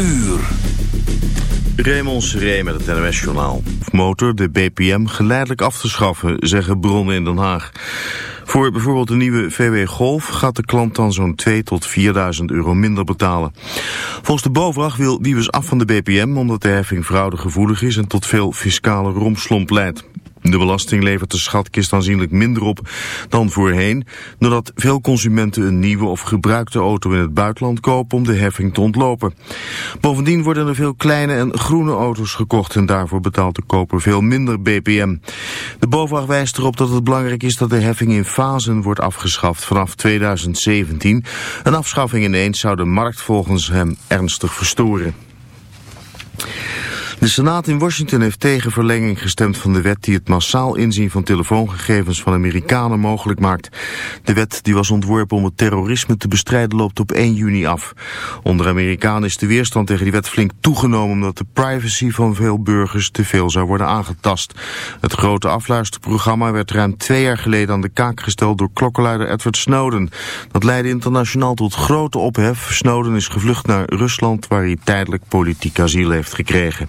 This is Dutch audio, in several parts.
uur. Raymond met het NOS-journaal. Motor de BPM geleidelijk af te schaffen, zeggen bronnen in Den Haag. Voor bijvoorbeeld de nieuwe VW Golf gaat de klant dan zo'n 2 tot 4.000 euro minder betalen. Volgens de BOVAG wil Wiebes af van de BPM omdat de heffing fraudegevoelig is en tot veel fiscale romslomp leidt. De belasting levert de schatkist aanzienlijk minder op dan voorheen, doordat veel consumenten een nieuwe of gebruikte auto in het buitenland kopen om de heffing te ontlopen. Bovendien worden er veel kleine en groene auto's gekocht en daarvoor betaalt de koper veel minder BPM. De BOVAG wijst erop dat het belangrijk is dat de heffing in fasen wordt afgeschaft vanaf 2017. Een afschaffing ineens zou de markt volgens hem ernstig verstoren. De Senaat in Washington heeft tegen verlenging gestemd van de wet die het massaal inzien van telefoongegevens van Amerikanen mogelijk maakt. De wet die was ontworpen om het terrorisme te bestrijden loopt op 1 juni af. Onder Amerikanen is de weerstand tegen die wet flink toegenomen omdat de privacy van veel burgers te veel zou worden aangetast. Het grote afluisterprogramma werd ruim twee jaar geleden aan de kaak gesteld door klokkenluider Edward Snowden. Dat leidde internationaal tot grote ophef. Snowden is gevlucht naar Rusland waar hij tijdelijk politiek asiel heeft gekregen.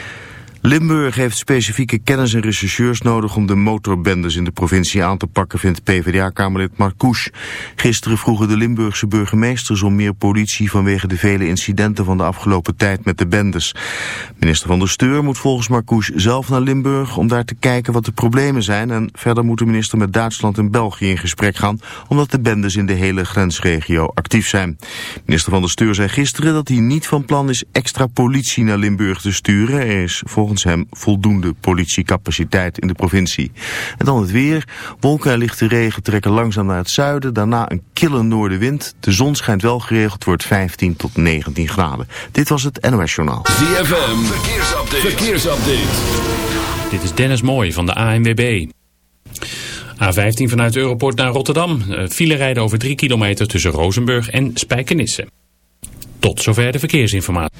Limburg heeft specifieke kennis en rechercheurs nodig om de motorbendes in de provincie aan te pakken, vindt PvdA-kamerlid Marcouche. Gisteren vroegen de Limburgse burgemeesters om meer politie vanwege de vele incidenten van de afgelopen tijd met de bendes. Minister van der Steur moet volgens Marcouche zelf naar Limburg om daar te kijken wat de problemen zijn en verder moet de minister met Duitsland en België in gesprek gaan omdat de bendes in de hele grensregio actief zijn. Minister van der Steur zei gisteren dat hij niet van plan is extra politie naar Limburg te sturen. Er is volgens volgens hem voldoende politiecapaciteit in de provincie. En dan het weer. Wolken en lichte regen trekken langzaam naar het zuiden. Daarna een kille noordenwind. De zon schijnt wel geregeld, wordt 15 tot 19 graden. Dit was het NOS Journaal. ZFM, verkeersupdate. verkeersupdate. Dit is Dennis Mooij van de ANWB. A15 vanuit Europort naar Rotterdam. Eh, file rijden over 3 kilometer tussen Rozenburg en Spijkenisse. Tot zover de verkeersinformatie.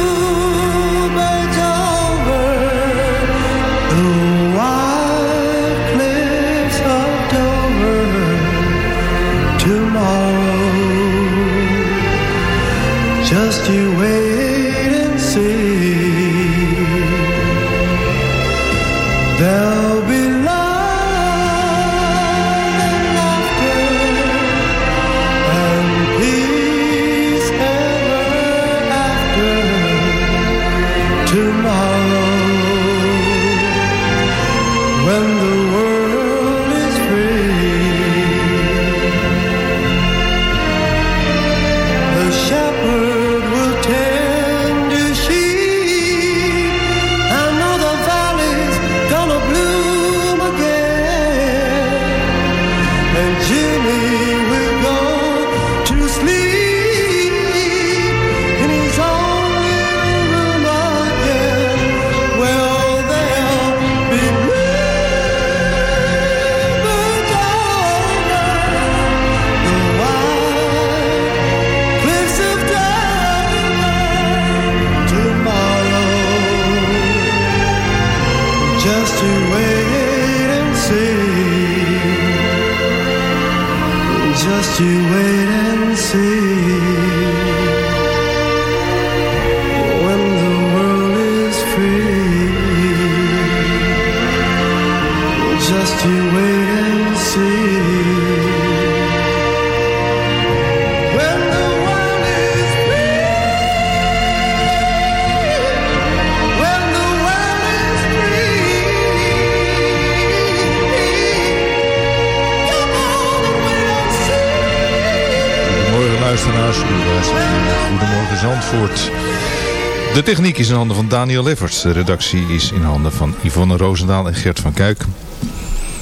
De techniek is in handen van Daniel Lefferts. De redactie is in handen van Yvonne Roosendaal en Gert van Kuik.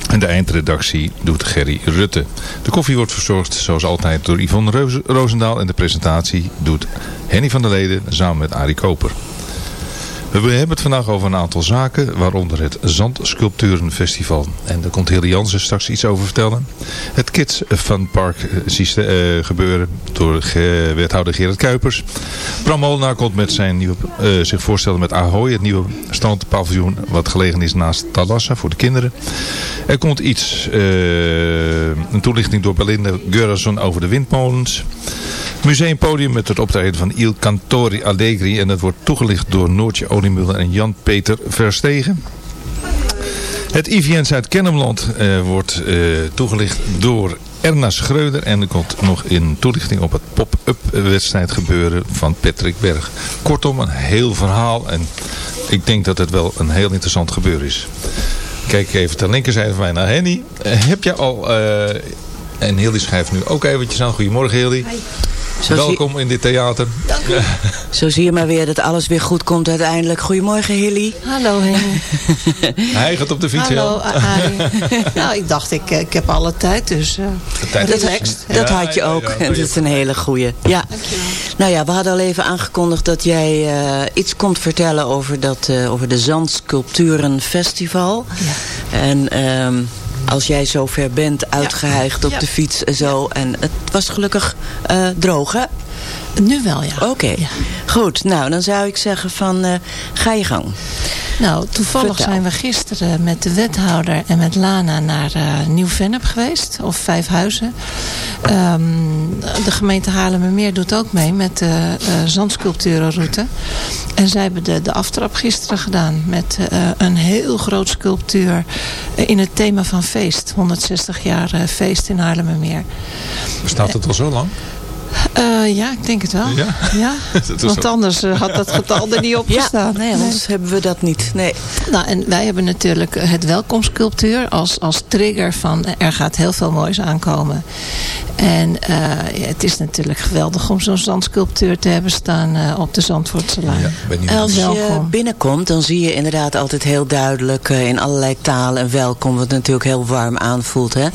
En de eindredactie doet Gerry Rutte. De koffie wordt verzorgd zoals altijd door Yvonne Roos- Roosendaal. En de presentatie doet Henny van der Leden samen met Arie Koper. We hebben het vandaag over een aantal zaken, waaronder het Zandsculpturenfestival. En daar komt Hilde Jansen straks iets over vertellen. Het Kids Fun Park eh, eh, gebeuren door wethouder Gerard Kuipers. Bram Molenaar komt met zijn nieuwe, eh, zich voorstellen met Ahoy, het nieuwe strandpaviljoen wat gelegen is naast Talassa voor de kinderen. Er komt iets, een toelichting door Belinda Gurason over de windmolens. Museumpodium met het optreden van Il Cantori Allegri. En dat wordt toegelicht door Noortje En Jan-Peter Verstegen. Het IVN Zuid-Kennemerland eh, wordt eh, toegelicht door Erna Schreuder. En er komt nog een toelichting op het pop-up wedstrijd gebeuren van Patrick Berg. Kortom, een heel verhaal. En ik denk dat het wel een heel interessant gebeuren is. Kijk even ter linkerzijde van mij naar Henny. Eh, heb je al... eh, en Hildy schrijft nu ook eventjes aan. Goedemorgen Hildy. Zo Welkom in dit theater. Zo zie je maar weer dat alles weer goed komt uiteindelijk. Goedemorgen Hilly. Hallo Henny. Hij gaat op de fiets. Hallo. Arie. nou, ik dacht, ik, eh, ik heb alle tijd, dus uh, De tijd Dat, is- relaxed. dat Ja, had je ja, ook. ja, dat ja. is een hele goeie. Ja. Nou ja, we hadden al even aangekondigd dat jij eh, iets komt vertellen over, dat, eh, over de Zandsculpturenfestival. En ehm, als jij zover bent, uitgeheigd op de fiets en zo. En het was gelukkig eh, droog, hè? Nu wel, ja. Oké. Ja. Goed, nou dan zou ik zeggen van eh, ga je gang. Nou, toevallig Vertel. zijn we gisteren met de wethouder en met Lana naar eh Nieuw-Vennep geweest. Of Vijfhuizen. Ehm, de gemeente Haarlemmermeer doet ook mee met de eh, zandsculpturenroute. En zij hebben de, de aftrap gisteren gedaan met eh, een heel groot sculptuur in het thema van feest. 160 jaar feest in Haarlemmermeer. Bestaat het al zo lang? Eh, ja, ik denk het wel. Ja? Want anders eh, had dat getal er niet op Ja, gestaan. nee, anders hebben we dat niet. Nee. Nou, en wij hebben natuurlijk het welkomstsculptuur als, als trigger van eh, er gaat heel veel moois aankomen. En eh, ja, het is natuurlijk geweldig om zo'n zandsculptuur te hebben staan eh, op de Zandvoortse lijn. Ja, ben niet Als je Welkom. binnenkomt, dan zie je inderdaad altijd heel duidelijk eh, in allerlei talen een welkom, wat natuurlijk heel warm aanvoelt. Hè?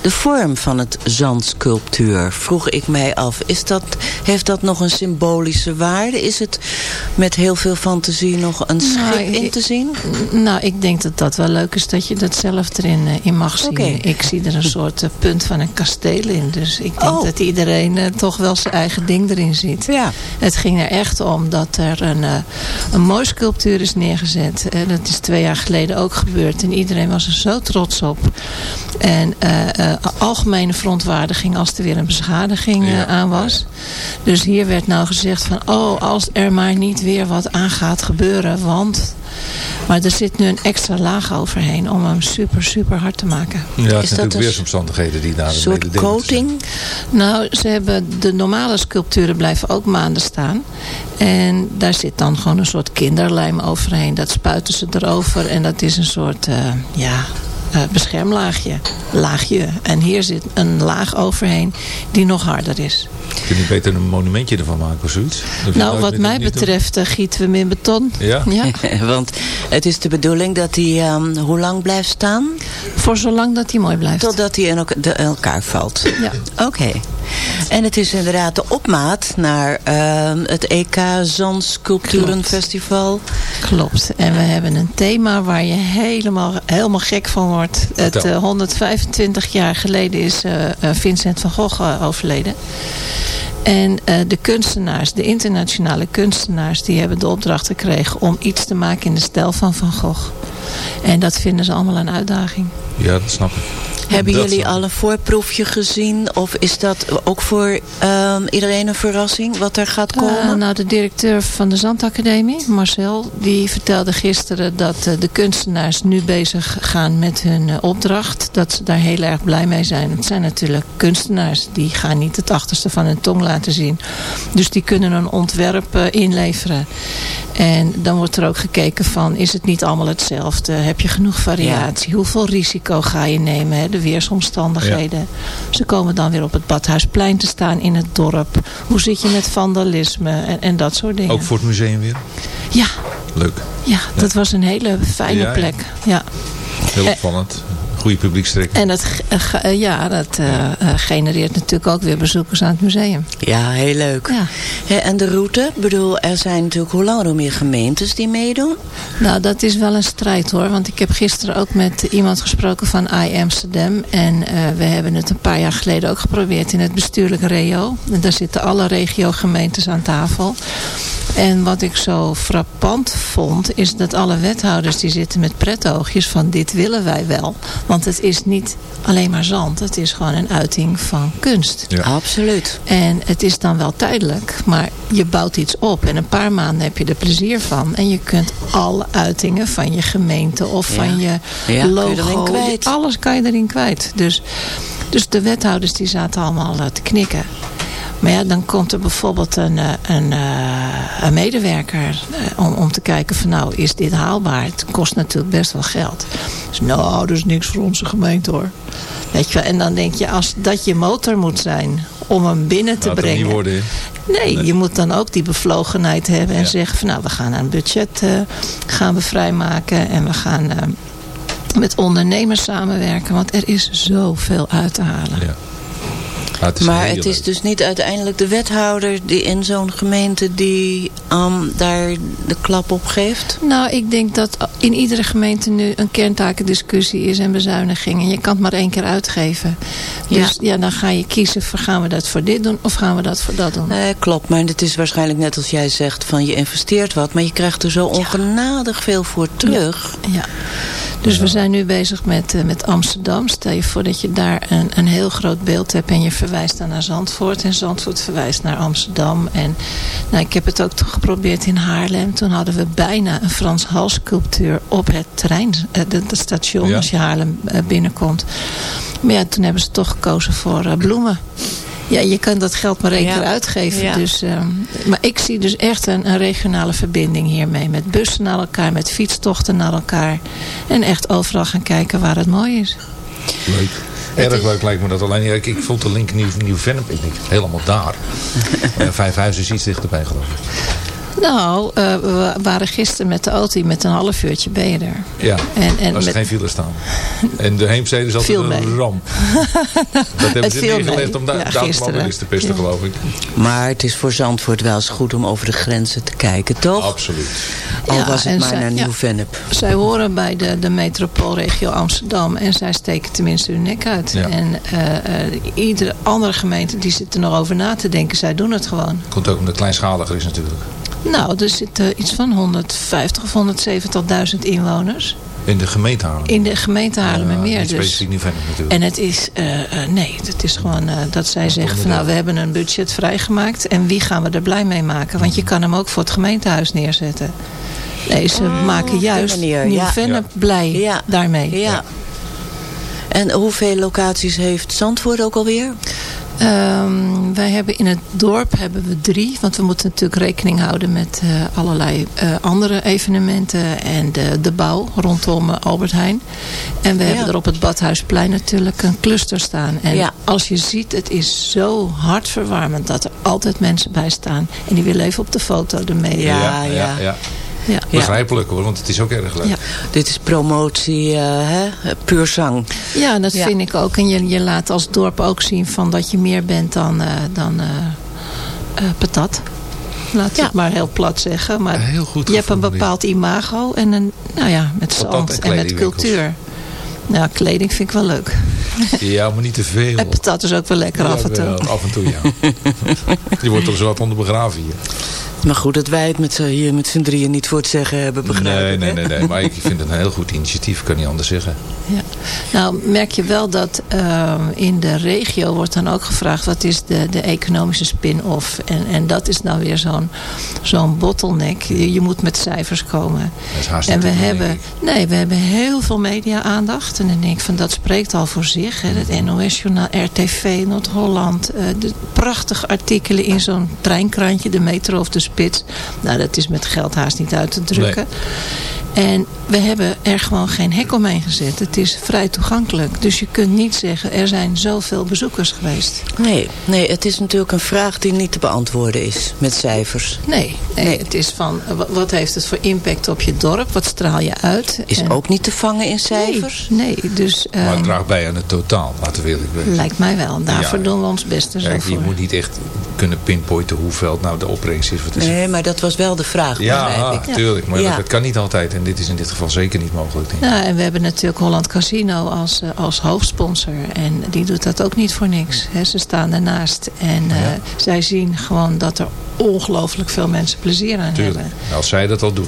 De vorm van het zandsculptuur, vroeg ik mij af, is dat, heeft dat nog een symbolische waarde? Is het met heel veel fantasie nog een schip Nou, in ik- te zien? Nou, ik denk dat dat wel leuk is dat je dat zelf erin eh, in mag zien. Ik zie er een soort eh, punt van een kasteel in. Dus ik denk Oh. dat iedereen eh, toch wel zijn eigen ding erin ziet. Ja. Het ging er echt om dat er een, eh, een mooie sculptuur is neergezet. En dat is twee jaar geleden ook gebeurd. En iedereen was er zo trots op. En eh, eh, algemene verontwaardiging als er weer een beschadiging Ja. aan was. Dus hier werd nou gezegd van... oh, als er maar niet weer wat aan gaat gebeuren. Want... Maar er zit nu een extra laag overheen om hem super, super hard te maken. Ja, het Is natuurlijk een weersomstandigheden die daar Een soort zijn. coating? Nou, ze hebben de normale sculpturen blijven ook maanden staan. En daar zit dan gewoon een soort kinderlijm overheen. Dat spuiten ze erover en dat is een soort, eh, ja, beschermlaagje. Laagje. En hier zit een laag overheen die nog harder is. Kun je niet beter een monumentje ervan maken of zoiets? Nou, wat meer mij doen. betreft eh, gieten we hem in beton. Ja? Ja, Want het is de bedoeling dat hij ehm, hoe lang blijft staan? voor zolang dat hij mooi blijft. Totdat hij in, elk- de- in elkaar valt. Ja. Oké. En het is inderdaad de opmaat naar ehm, het EK Zandsculpturenfestival. Klopt. En we hebben een thema waar je helemaal, helemaal gek van wordt. Het Vertel. eh, 125 jaar geleden is eh, eh, Vincent van Gogh overleden. En eh, de kunstenaars, de internationale kunstenaars... die hebben de opdracht gekregen om iets te maken in de stijl van Van Gogh. En dat vinden ze allemaal een uitdaging. Ja, dat snap ik. Hebben Dat jullie al een voorproefje gezien? Of is dat ook voor ehm, iedereen een verrassing wat er gaat komen? Uh, nou, de directeur van de Zandacademie, Marcel, die vertelde gisteren dat uh, de kunstenaars nu bezig gaan met hun uh, opdracht. Dat ze daar heel erg blij mee zijn. Het zijn natuurlijk kunstenaars, die gaan niet het achterste van hun tong laten zien. Dus die kunnen een ontwerp inleveren. En dan wordt er ook gekeken van, is het niet allemaal hetzelfde? Heb je genoeg variatie? Ja. Hoeveel risico ga je nemen? De weersomstandigheden. Ja. Ze komen dan weer op het Badhuisplein te staan in het dorp. Hoe zit je met vandalisme en, en dat soort dingen. Ook voor het museum weer? Ja. Leuk. Ja, dat was een hele fijne plek. Ja. Heel opvallend goede publiekstrekking. En dat, uh, ja, dat uh, uh, genereert natuurlijk ook weer bezoekers aan het museum. Ja, heel leuk. Ja. He, en de route? Ik bedoel, er zijn natuurlijk hoe langer hoe meer gemeentes die meedoen? Nou, dat is wel een strijd hoor. Want ik heb gisteren ook met iemand gesproken van I Amsterdam. En we hebben het een paar jaar geleden ook geprobeerd in het bestuurlijk REO. En daar zitten alle regiogemeentes aan tafel. En wat ik zo frappant vond, is dat alle wethouders die zitten met pretoogjes van dit willen wij wel. Want het is niet alleen maar zand, het is gewoon een uiting van kunst. Ja. Absoluut. En het is dan wel tijdelijk, maar je bouwt iets op. En een paar maanden heb je er plezier van. En je kunt alle uitingen van je gemeente of ja. van je ja, logo, alles kan je erin kwijt. Dus, dus de wethouders die zaten allemaal te knikken. Maar ja, dan komt er bijvoorbeeld een, een, een medewerker om, om te kijken van nou, is dit haalbaar? Het kost natuurlijk best wel geld. Dus nou, dat is niks voor onze gemeente hoor. Weet je, en dan denk je, als dat je motor moet zijn om hem binnen te Laat brengen. Niet worden, nee, nee, je moet dan ook die bevlogenheid hebben en ja. zeggen van nou, we gaan een budget uh, gaan we vrijmaken en we gaan uh, met ondernemers samenwerken. Want er is zoveel uit te halen. Ja. Maar het is dus niet uiteindelijk de wethouder die in zo'n gemeente die um, daar de klap op geeft? Nou, ik denk dat in iedere gemeente nu een kerntakendiscussie is en bezuiniging. En je kan het maar één keer uitgeven. Dus ja, ja dan ga je kiezen, voor, gaan we dat voor dit doen of gaan we dat voor dat doen? Nee, klopt, maar het is waarschijnlijk net als jij zegt van je investeert wat. Maar je krijgt er zo ongenadig ja. veel voor terug. Ja. ja. Dus we zijn nu bezig met, uh, met Amsterdam. Stel je voor dat je daar een, een heel groot beeld hebt en je verwijst dan naar Zandvoort. En Zandvoort verwijst naar Amsterdam. En nou, ik heb het ook geprobeerd in Haarlem. Toen hadden we bijna een Frans Hals sculptuur op het terrein, uh, de, de station ja. als je Haarlem uh, binnenkomt. Maar ja, toen hebben ze toch gekozen voor bloemen. Ja, je kan dat geld maar één ja. keer uitgeven. Ja. Dus, uh, maar ik zie dus echt een, een, regionale verbinding hiermee. Met bussen naar elkaar, met fietstochten naar elkaar. En echt overal gaan kijken waar het mooi is. Leuk. Erg leuk lijkt me dat. Alleen ik, ik vond de link Nieuw, Nieuw Vennep ik helemaal daar. uh, Vijfhuizen is iets dichterbij geloof ik. Nou, uh, we waren gisteren met de auto met een half uurtje ben je er. Ja, en, en als er met... geen file staan. En de Heemstede is altijd een ramp. dat hebben ze neergelegd om daar ja, automobilisten te pesten, ja. geloof ik. Maar het is voor Zandvoort wel eens goed om over de grenzen te kijken, toch? Absoluut. Al ja, was het maar zij, naar Nieuw-Vennep. Zij horen bij de, de metropoolregio Amsterdam en zij steken tenminste hun nek uit. En uh, uh, iedere andere gemeente die zit er nog over na te denken, zij doen het gewoon. Komt ook omdat het kleinschalig is natuurlijk. Nou, er zitten iets van 150 of 170.000 inwoners. In de gemeente Haarlem? In de gemeente Haarlem en meer. Dus. specifiek niet verder natuurlijk. En het is, uh, uh, nee, het is gewoon uh, dat zij dat zeggen van nou, we hebben een budget vrijgemaakt. En wie gaan we er blij mee maken? Want je kan hem ook voor het gemeentehuis neerzetten. Nee, ze oh, maken juist Nieuw-Vennep ja. blij ja. daarmee. Ja. ja. En hoeveel locaties heeft Zandvoort ook alweer? Um, wij hebben in het dorp hebben we drie. Want we moeten natuurlijk rekening houden met uh, allerlei uh, andere evenementen. En de, de bouw rondom uh, Albert Heijn. En we ja. hebben er op het Badhuisplein natuurlijk een cluster staan. En ja. als je ziet, het is zo hartverwarmend dat er altijd mensen bij staan. En die willen even op de foto ermee. Ja, ja, ja. Ja. Begrijpelijk hoor, want het is ook erg leuk. Ja. Dit is promotie, uh, hè? puur zang. Ja, dat ja. vind ik ook. En je, je laat als dorp ook zien van dat je meer bent dan, uh, dan uh, patat. Laat ja. het maar heel plat zeggen. Maar heel goed je hebt een bepaald imago. En een, nou ja, met zand en, en met cultuur. Nou, kleding vind ik wel leuk. Ja, maar niet te veel. En patat is ook wel lekker ja, af en toe. Wel, af en toe, ja. Je wordt toch zo wat onder begraven hier. Maar goed, dat wij het met, hier met z'n drieën niet voor het zeggen hebben, begrijp Nee, nee, nee, nee. Maar ik vind het een heel goed initiatief, kan niet anders zeggen. Ja. Nou, merk je wel dat eh, in de regio wordt dan ook gevraagd... wat is de, de economische spin-off? En, en dat is nou weer zo'n zo'n bottleneck. Je, je moet met cijfers komen. Dat is haast En niet we hebben, nee, we hebben heel veel media-aandacht. En dan denk ik van, dat spreekt al voor zich. Hè. Het NOS-journaal, RTV, Noord-Holland. eh, de prachtige artikelen in zo'n treinkrantje. De metro of de spits. Nou, dat is met geld haast niet uit te drukken. En we hebben er gewoon geen hek omheen gezet. Het is vrij toegankelijk. Dus je kunt niet zeggen, er zijn zoveel bezoekers geweest. Nee, nee, het is natuurlijk een vraag die niet te beantwoorden is met cijfers. Nee, nee, het is van, eh, wa- wat heeft het voor impact op je dorp? Wat straal je uit? Is En- ook niet te vangen in cijfers? Nee, nee dus Maar het ehm, draagt bij aan het totaal, laten we eerlijk wezen. lijkt mij wel. Daarvoor Ja. doen we ons best er Kijk, je moet niet echt kunnen pinpointen hoeveel nou de opbrengst is. Wat is Nee, maar dat was wel de vraag, ja, begrijp ik. tuurlijk. Maar Ja. dat, dat kan niet altijd. En dit is in dit geval zeker niet mogelijk. Denk ik. Ja, en we hebben natuurlijk Holland Casino als, eh, als hoofdsponsor. En die doet dat ook niet voor niks. Ze staan daarnaast. En eh, zij zien gewoon dat er ongelooflijk veel mensen plezier aan Tuurlijk. hebben. Nou, Als zij dat al doen.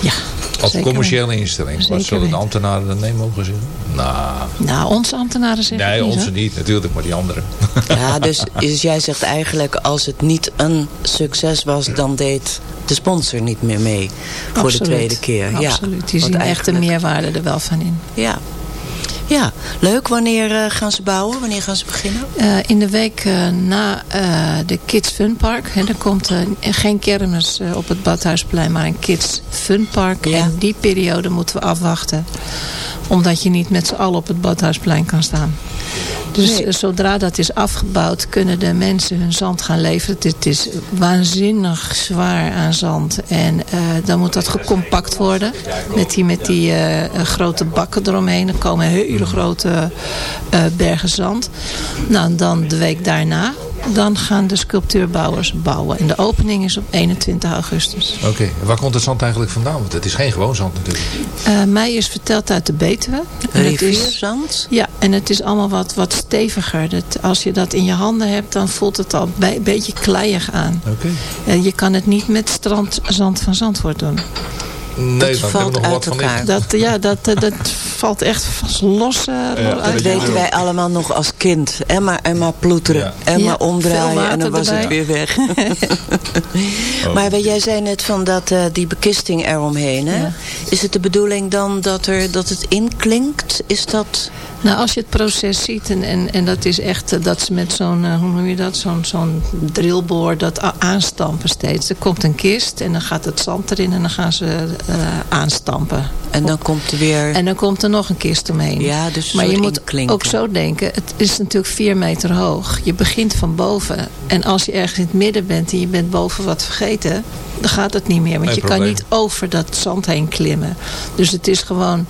Ja, Als commerciële instelling. Wat zullen de ambtenaren dan nee mogen zeggen? Nou, Nou, onze ambtenaren zeggen nee, het niet, onze hoor. niet natuurlijk, maar die anderen. Ja, dus, dus jij zegt eigenlijk als het niet een succes was, dan deed de sponsor niet meer mee voor Absoluut. de tweede keer. Absoluut. Die Ja, zien want echt de meerwaarde er wel van in. Ja. ja, leuk. Wanneer eh, gaan ze bouwen? Wanneer gaan ze beginnen? Eh, in de week eh, na eh, de Kids Fun Park. Hè, er komt geen kermis op het Badhuisplein, maar een Kids Fun Park. Ja. En die periode moeten we afwachten. Omdat je niet met z'n allen op het Badhuisplein kan staan. Dus Nee. zodra dat is afgebouwd, kunnen de mensen hun zand gaan leveren. Het, is waanzinnig zwaar aan zand. En eh, dan moet dat gecompact worden. Met die, met die eh, eh, grote bakken eromheen. Er komen hele grote bergen zand. Nou, dan de week daarna, dan gaan de sculptuurbouwers bouwen. En de opening is op 21 augustus. Oké, en waar komt het zand eigenlijk vandaan? Want het is geen gewoon zand natuurlijk. Eh, mij is verteld uit de Betuwe. En het is- Rivierzand? Ja, en het is allemaal wat, wat steviger. Dat, als je dat in je handen hebt, dan voelt het al bij- een beetje kleiig aan. Oké. Eh, je kan het niet met strandzand van Zandvoort doen. Nee, Dat valt hebben we nog uit wat van elkaar. Dat, ja, dat, eh, dat valt echt vast los eh, dat weten wij allemaal nog als kind. En maar, en maar ploeteren. Ja. En Ja, maar omdraaien. En dan was erbij. het weer weg. Oh. maar jij zei net van dat, eh, die bekisting eromheen. Hè? Ja. Is het de bedoeling dan dat, er, dat het inklinkt? Is dat... Nou, als je het proces ziet, en, en, en dat is echt eh, dat ze met zo'n, hoe noem je dat, zo'n zo'n drillboor dat aanstampen steeds. Er komt een kist en dan gaat het zand erin en dan gaan ze eh, aanstampen. En dan komt er weer... En dan komt er nog een kist omheen. Ja, dus maar je moet inklinken. ook zo denken, het is natuurlijk vier meter hoog. Je begint van boven. En als je ergens in het midden bent en je bent boven wat vergeten, dan gaat het niet meer. Want Nee, je kan niet over dat zand heen klimmen. Dus het is gewoon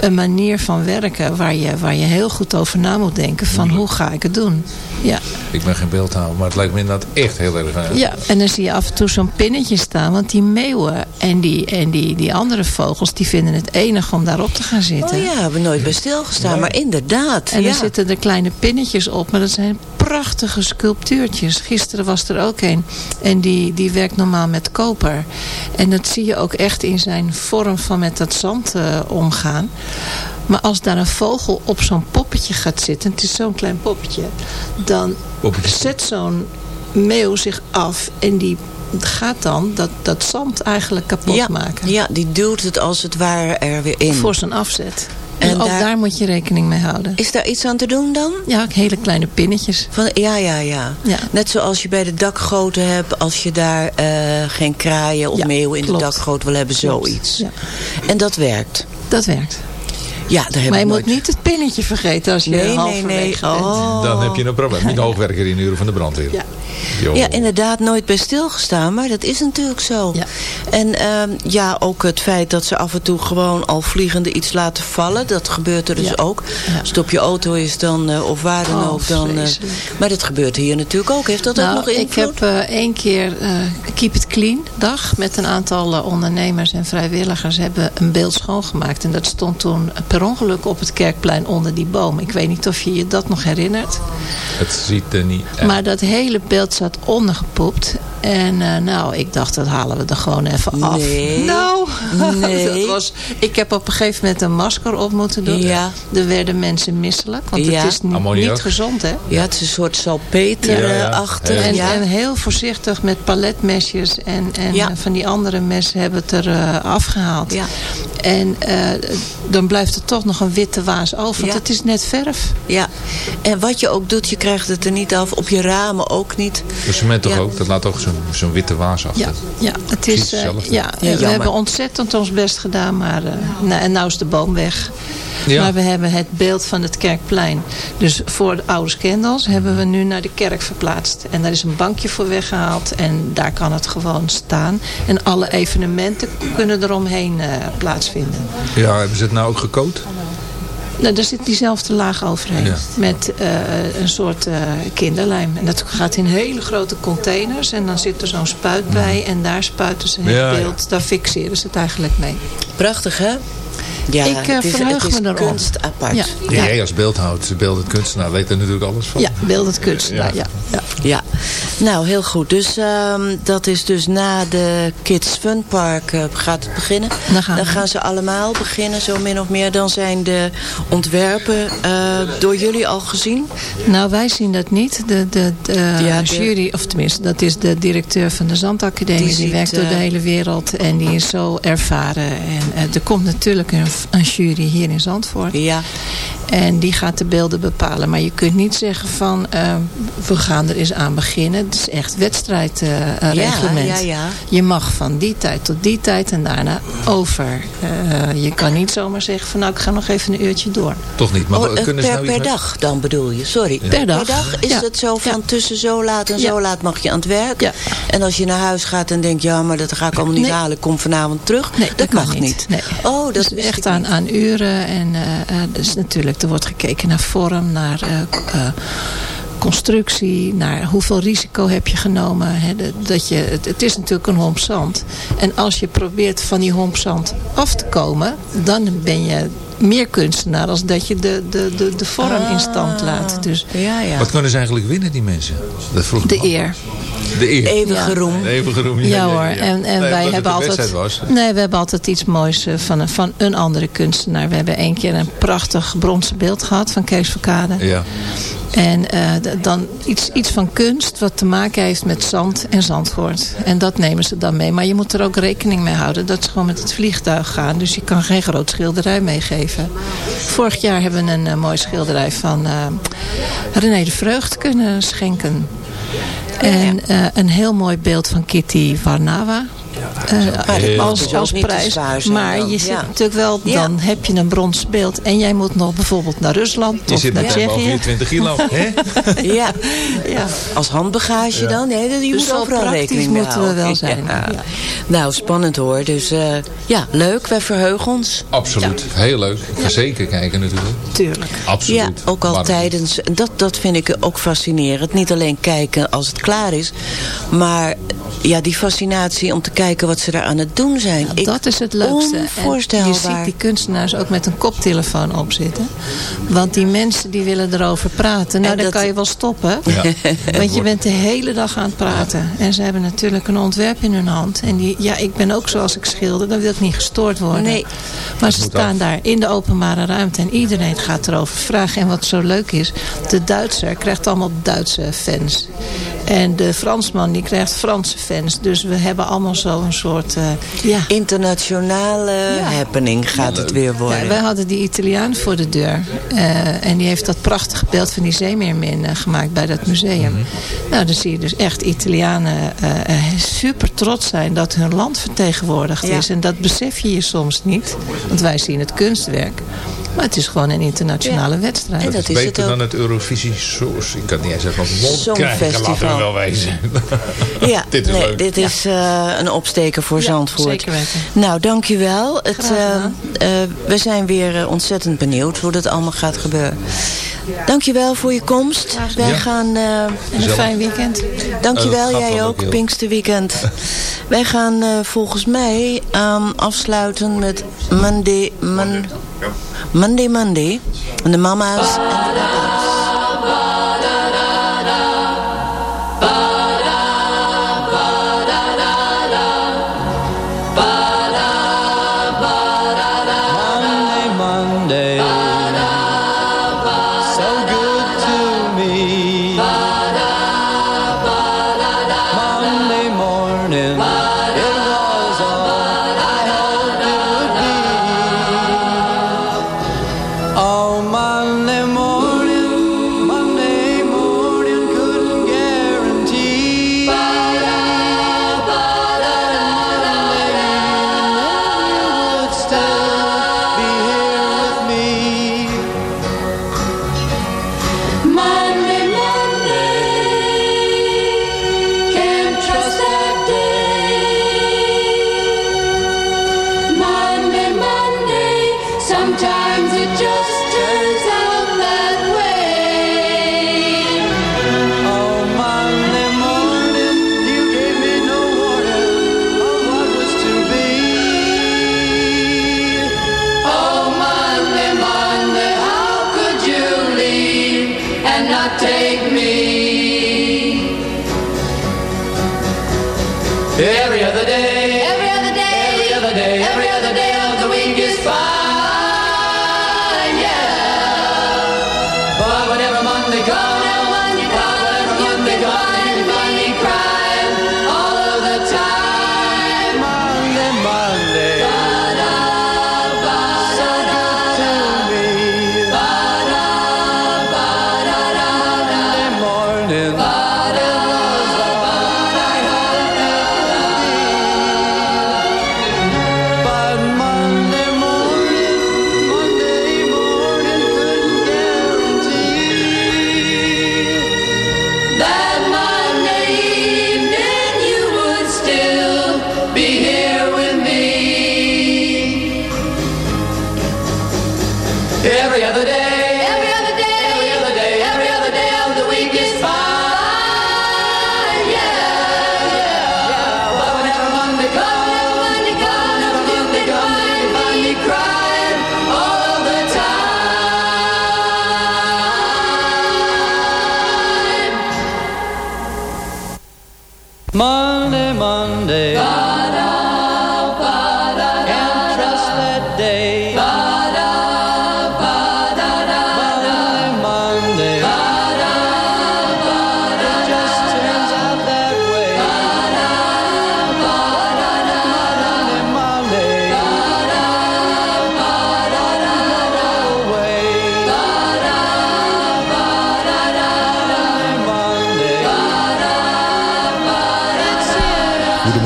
een manier van werken waar je, waar je heel goed over na moet denken. Van hoe ga ik het doen? Ja. Ik ben geen beeldhouwer, maar het lijkt me inderdaad echt heel erg aan. Ja, en dan zie je af en toe zo'n pinnetje staan. Want die meeuwen en die, en die, die andere vogels... die vinden het enig om daarop te gaan zitten. Oh ja, hebben we nooit bij stilgestaan. Maar inderdaad, En ja. er zitten er kleine pinnetjes op. Maar dat zijn prachtige sculptuurtjes. Gisteren was er ook een. En die, die werkt normaal met koper. En dat zie je ook echt in zijn vorm van met dat zand eh, omgaan. Maar als daar een vogel op zo'n poppetje gaat zitten. Het is zo'n klein poppetje. Dan Poppetje. zet zo'n meeuw zich af. En die gaat dan dat, dat zand eigenlijk kapot ja, maken. ja, die duwt het als het ware er weer in. Voor zijn afzet. En, En ook daar- daar... moet je rekening mee houden. Is daar iets aan te doen dan? Ja, hele kleine pinnetjes. Van, ja, ja, ja, Ja. Net zoals je bij de dakgoten hebt... als je daar eh, geen kraaien of Ja, meeuwen in klopt. de dakgoot wil hebben. Klopt. Zoiets. Ja. En dat werkt. Dat werkt. Ja, daar heb Maar je moet nooit... niet het pinnetje vergeten als je Nee, nee, halverwege nee. bent. Oh. Dan heb je een probleem. Niet de hoogwerker in de uren van de brandweer. Ja. Jo. Ja, inderdaad, nooit bij stilgestaan, maar dat is natuurlijk zo. Ja. En ehm, ja, ook het feit dat ze af en toe gewoon al vliegende iets laten vallen, dat gebeurt er dus Ja. ook. Ja. Als het op je auto is dan, eh, of waar dan Oh, ook. Dan, eh, vreselijk. maar dat gebeurt hier natuurlijk ook. Heeft dat Nou, ook nog invloed? ik heb eh, één keer eh, Keep It Clean dag met een aantal ondernemers en vrijwilligers hebben een beeld schoongemaakt. En dat stond toen per ongeluk op het kerkplein onder die boom. Ik weet niet of je je dat nog herinnert. Het ziet er niet uit. Maar dat hele beeld zat ondergepoept. En uh, nou, ik dacht, dat halen we er gewoon even af. Nee. Nou, Nee. dat was, ik heb op een gegeven moment een masker op moeten doen. Ja. Er werden mensen misselijk. Want Ja. het is niet, niet gezond, hè? Ja, het is een soort salpeter-achtig. En, Ja, en heel voorzichtig met paletmesjes en, en Ja. eh, van die andere messen hebben het er eh, afgehaald. Ja. En eh, dan blijft er toch nog een witte waas over. Want Ja. het is net verf. ja. En wat je ook doet, je krijgt het er niet af. Op je ramen ook niet. De cement toch Ja. ook? Dat laat ook zo'n zo'n witte waas achter. Ja, ja het is. eh, ja, Ja, we hebben ontzettend ons best gedaan, maar. eh, nou, en nou is de boom weg. Ja. Maar we hebben het beeld van het kerkplein. Dus voor de oude Skendels hebben we nu naar de kerk verplaatst. En daar is een bankje voor weggehaald. En daar kan het gewoon staan. En alle evenementen kunnen eromheen eh plaatsvinden. Ja, hebben ze het nou ook gekoot? Nou, daar zit diezelfde laag overheen. Ja. Met eh, een soort eh, kinderlijm. En dat gaat in hele grote containers. En dan zit er zo'n spuit bij. En daar spuiten ze het Ja, ja. beeld. Daar fixeren ze het eigenlijk mee. Prachtig, hè? Ja, Ik, het is, verheug het is me erop. kunst apart. Ja. Ja. Jij als beeldhoud, beeldend kunstenaar, weet er natuurlijk alles van. Ja, beeldend kunstenaar. Ja. Ja. Ja, nou heel goed. Dus ehm, dat is dus na de Kids Fun Park eh, gaat het beginnen. Dan gaan ze allemaal beginnen, zo min of meer. Dan zijn de ontwerpen eh, door jullie al gezien. Nou, wij zien dat niet. De, de, de Ja, de- jury, of tenminste, dat is de directeur van de Zandacademie. Die Die, werkt door de eh, hele wereld. En die is zo ervaren. En eh, er komt natuurlijk een, een jury hier in Zandvoort. Ja, En die gaat de beelden bepalen. Maar je kunt niet zeggen van, eh, we gaan er eens aan beginnen. Het is echt wedstrijdreglement. ja, ja. Je mag van die tijd tot die tijd en daarna over. Eh, je kan niet zomaar zeggen van, nou, ik ga nog even een uurtje door. Toch niet? Maar Oh, eh, kunnen ze per, nou per dag dan bedoel je, sorry. Per dag. is Ja. het zo van Ja. tussen zo laat en Ja. zo laat mag je aan het werk. Ja. En als je naar huis gaat en denkt, ja maar dat ga ik allemaal niet Nee. halen. Ik kom vanavond terug. Nee, dat, dat mag niet. niet. Nee. Oh, dat Dus wist echt ik aan, niet. aan uren. En eh, eh, dus natuurlijk, er wordt gekeken naar vorm, naar eh, eh, constructie, naar hoeveel risico heb je genomen. Hè, dat je, het, het is natuurlijk een homp zand. En als je probeert van die homp zand af te komen, dan ben je meer kunstenaar als dat je de, de, de, de vorm in stand laat. Dus Ja, ja. Wat kunnen ze eigenlijk winnen, die mensen? Dat vroeg de me af. eer. De eer. Eeuwige Ja. roem. De eeuwige roem. Ja, hoor. En, en Nee, wij hebben altijd. was. Nee, we hebben altijd iets moois eh, van, een- van een andere kunstenaar. We hebben één keer een prachtig bronzen beeld gehad van Kees Verkade. Ja. En eh, dan iets, iets van kunst wat te maken heeft met zand en zandvoort. En dat nemen ze dan mee. Maar je moet er ook rekening mee houden dat ze gewoon met het vliegtuig gaan. Dus je kan geen groot schilderij meegeven. Vorig jaar hebben we een eh, mooi schilderij van eh, René de Vreugd kunnen schenken. En eh, een heel mooi beeld van Kitty Warnawa. Eh, als, prijs. Maar je zit Ja. natuurlijk wel, Ja. dan heb je een brons beeld. En jij moet nog bijvoorbeeld naar Rusland Je of zit naar Tsjechië. 24 kilo. Hè? Ja, Ja. als handbagage dan? Nee, dat- je Dus moet overal rekening mee moeten we wel zijn. Ja. Ja. Nou, spannend hoor. Dus eh, ja, leuk. Wij verheugen ons. Absoluut. Heel leuk. Ik ga zeker kijken natuurlijk. Tuurlijk. Absoluut. Ja, ook al Waarom tijdens. Dat, dat vind ik ook fascinerend. Niet alleen kijken als het klaar is. Maar ja, die fascinatie om te kijken wat ze er aan het doen zijn. Ik, dat is het leukste. En je ziet die kunstenaars ook met een koptelefoon opzitten. Want die mensen die willen erover praten. Nou, En dan dat- kan je wel stoppen. Ja. Want je bent de hele dag aan het praten. En ze hebben natuurlijk een ontwerp in hun hand. En die, ja, ik ben ook zoals ik schilder. Dan wil ik niet gestoord worden. Nee. Maar ze staan af. daar in de openbare ruimte. En iedereen gaat erover vragen. En wat zo leuk is. De Duitser krijgt allemaal Duitse fans. En de Fransman die krijgt Franse fans. Dus we hebben allemaal zo'n soort... eh, ja, Internationale happening gaat het weer worden. ja, wij hadden die Italiaan voor de deur. Eh, en die heeft dat prachtige beeld van die zeemeermin eh, gemaakt bij dat museum. Nou, dan zie je dus echt Italianen super trots zijn dat hun land vertegenwoordigd Ja. is. En dat besef je je soms niet. Want wij zien het kunstwerk. Maar het is gewoon een internationale Ja. wedstrijd. En Dat, dat is het beter dan het Eurovisie Source. Ik kan het niet eens op de mond krijgen. Songfestival. Laten we wel wezen. Ja, Dit is nee, leuk. dit is eh, een opsteker voor Ja, Zandvoort. zeker weten. Nou, dankjewel. Het, eh, eh, we zijn weer ontzettend benieuwd hoe dat allemaal gaat gebeuren. Dankjewel voor je komst. Wij Ja. gaan... eh, En een fijn weekend. Dankjewel, gaat jij ook, heel. Pinksterweekend. Wij gaan eh, volgens mij ehm, afsluiten met Monday, Mon- Monday, Monday. En de mama's en de papa's.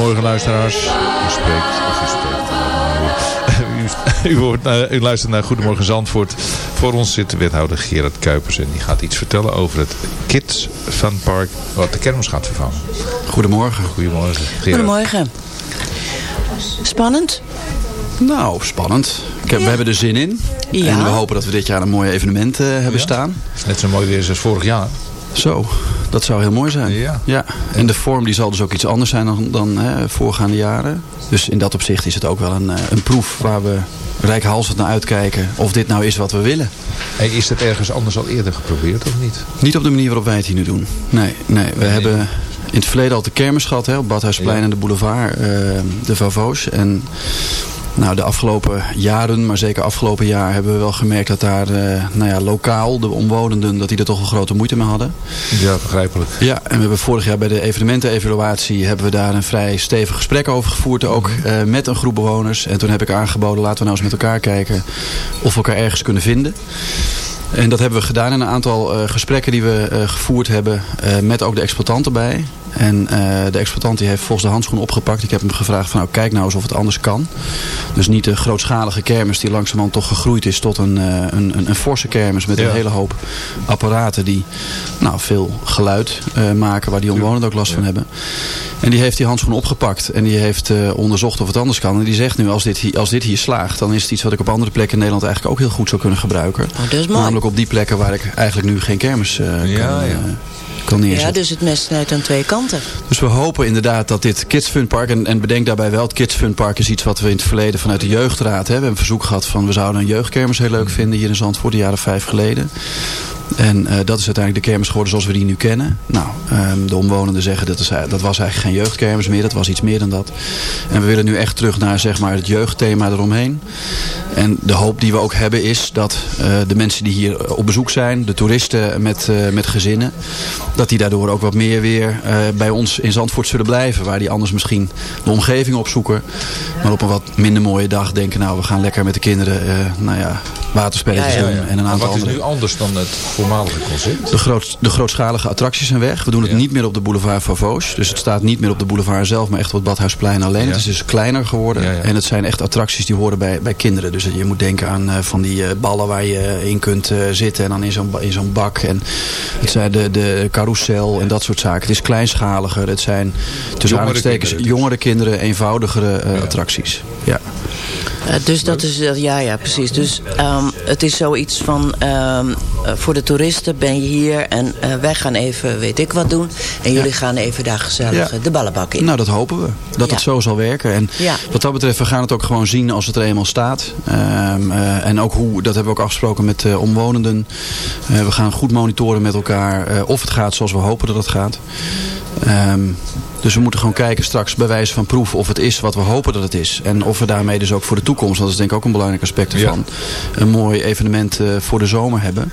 Goedemorgen luisteraars. U spreekt, of u spreekt. U, u, hoort, naar- u luistert naar Goedemorgen Zandvoort. Voor ons zit wethouder Gerard Kuipers en die gaat iets vertellen over het Kids Fun Park wat de kermis gaat vervangen. Goedemorgen. Goedemorgen. Gerard. Goedemorgen. Spannend? Nou, spannend. Ik heb, We hebben er zin in. Ja. En we hopen dat we dit jaar een mooi evenement eh, hebben Ja. staan. Net zo mooi weer als vorig jaar. Zo, dat zou heel mooi zijn. Ja. En de vorm die zal dus ook iets anders zijn dan, dan hè, voorgaande jaren. Dus in dat opzicht is het ook wel een, eh, een proef waar we rijkhalsend naar uitkijken. Of dit nou is wat we willen. Hey, is dat ergens anders al eerder geprobeerd of niet? Niet op de manier waarop wij het hier nu doen. Nee, nee. we hebben in het verleden al de kermis gehad. Hè, op Badhuisplein en de boulevard. eh, de Vavo's. En nou, de afgelopen jaren, maar zeker afgelopen jaar... hebben we wel gemerkt dat daar eh, nou ja, lokaal, de omwonenden... dat die er toch wel grote moeite mee hadden. Ja, begrijpelijk. Ja, en we hebben vorig jaar bij de evenementenevaluatie... hebben we daar een vrij stevig gesprek over gevoerd. Ook eh, met een groep bewoners. En toen heb ik aangeboden, laten we nou eens met elkaar kijken... of we elkaar ergens kunnen vinden. En dat hebben we gedaan in een aantal eh, gesprekken die we eh, gevoerd hebben. eh, met ook de exploitant erbij. En eh, de exploitant die heeft volgens de handschoen opgepakt. Ik heb hem gevraagd van nou kijk nou eens of het anders kan. Dus niet de grootschalige kermis die langzamerhand toch gegroeid is tot een, eh, een, een, een forse kermis. Met Ja. een hele hoop apparaten die nou, veel geluid eh, maken. Waar die omwonenden ook last van hebben. En die heeft die handschoen opgepakt. En die heeft eh, onderzocht of het anders kan. En die zegt nu als dit, hier, als dit hier slaagt. Dan is het iets wat ik op andere plekken in Nederland eigenlijk ook heel goed zou kunnen gebruiken. Oh, dat is mooi. Namelijk op die plekken waar ik eigenlijk nu geen kermis eh, kan, Ja, ja. eh, kan neerzetten. Ja, dus het mes snijdt aan twee kanten. Dus we hopen inderdaad dat dit Kids Fun Park... En, en bedenk daarbij wel, het Kids Fun Park is iets wat we in het verleden vanuit de jeugdraad... Hè, we hebben een verzoek gehad van we zouden een jeugdkermis heel leuk vinden... hier in Zandvoort, de jaren vijf geleden. En eh, dat is uiteindelijk de kermis geworden zoals we die nu kennen. Nou, ehm, de omwonenden zeggen dat, is, dat was eigenlijk geen jeugdkermis meer. Dat was iets meer dan dat. En we willen nu echt terug naar zeg maar, het jeugdthema eromheen. En de hoop die we ook hebben is dat eh, de mensen die hier op bezoek zijn... de toeristen met, eh, met gezinnen... dat die daardoor ook wat meer weer eh, bij ons in Zandvoort zullen blijven. Waar die anders misschien de omgeving opzoeken. Maar op een wat minder mooie dag denken... nou, we gaan lekker met de kinderen eh, nou ja, waterspelletjes Ja, ja, ja. doen. En een aantal wat is andere... nu anders dan het voormalige concept? De, groot, de grootschalige attracties zijn weg. We doen het niet meer op de boulevard Favos. Dus het staat niet meer op de boulevard zelf, maar echt op het Badhuisplein alleen. Ja. Het is dus kleiner geworden. Ja, ja. En het zijn echt attracties die horen bij, bij kinderen. Dus je moet denken aan eh, van die eh, ballen waar je in kunt eh, zitten. En dan in zo'n in zo'n bak. En het zijn de, de carousel en dat soort zaken. Het is kleinschaliger. Het zijn tussen Jongere kinderen dus. jongere kinderen, eenvoudigere eh, attracties. Ja. Eh, dus dat is, eh, ja, ja, precies. Dus ehm, het is zoiets van, ehm, eh, voor de toeristen ben je hier en eh, wij gaan even, weet ik wat doen. En jullie gaan even daar gezellig Ja. eh, de ballenbak in. Nou, dat hopen we. Dat Ja. het zo zal werken. En Ja. wat dat betreft, we gaan het ook gewoon zien als het er eenmaal staat. Ehm, eh, en ook hoe, dat hebben we ook afgesproken met de omwonenden. Eh, we gaan goed monitoren met elkaar eh, of het gaat zoals we hopen dat het gaat. Ehm, dus we moeten gewoon kijken straks bij wijze van proef of het is wat we hopen dat het is. En of we daarmee dus ook voor de toekomst, want dat is denk ik ook een belangrijk aspect ervan, een mooi evenement eh, voor de zomer hebben.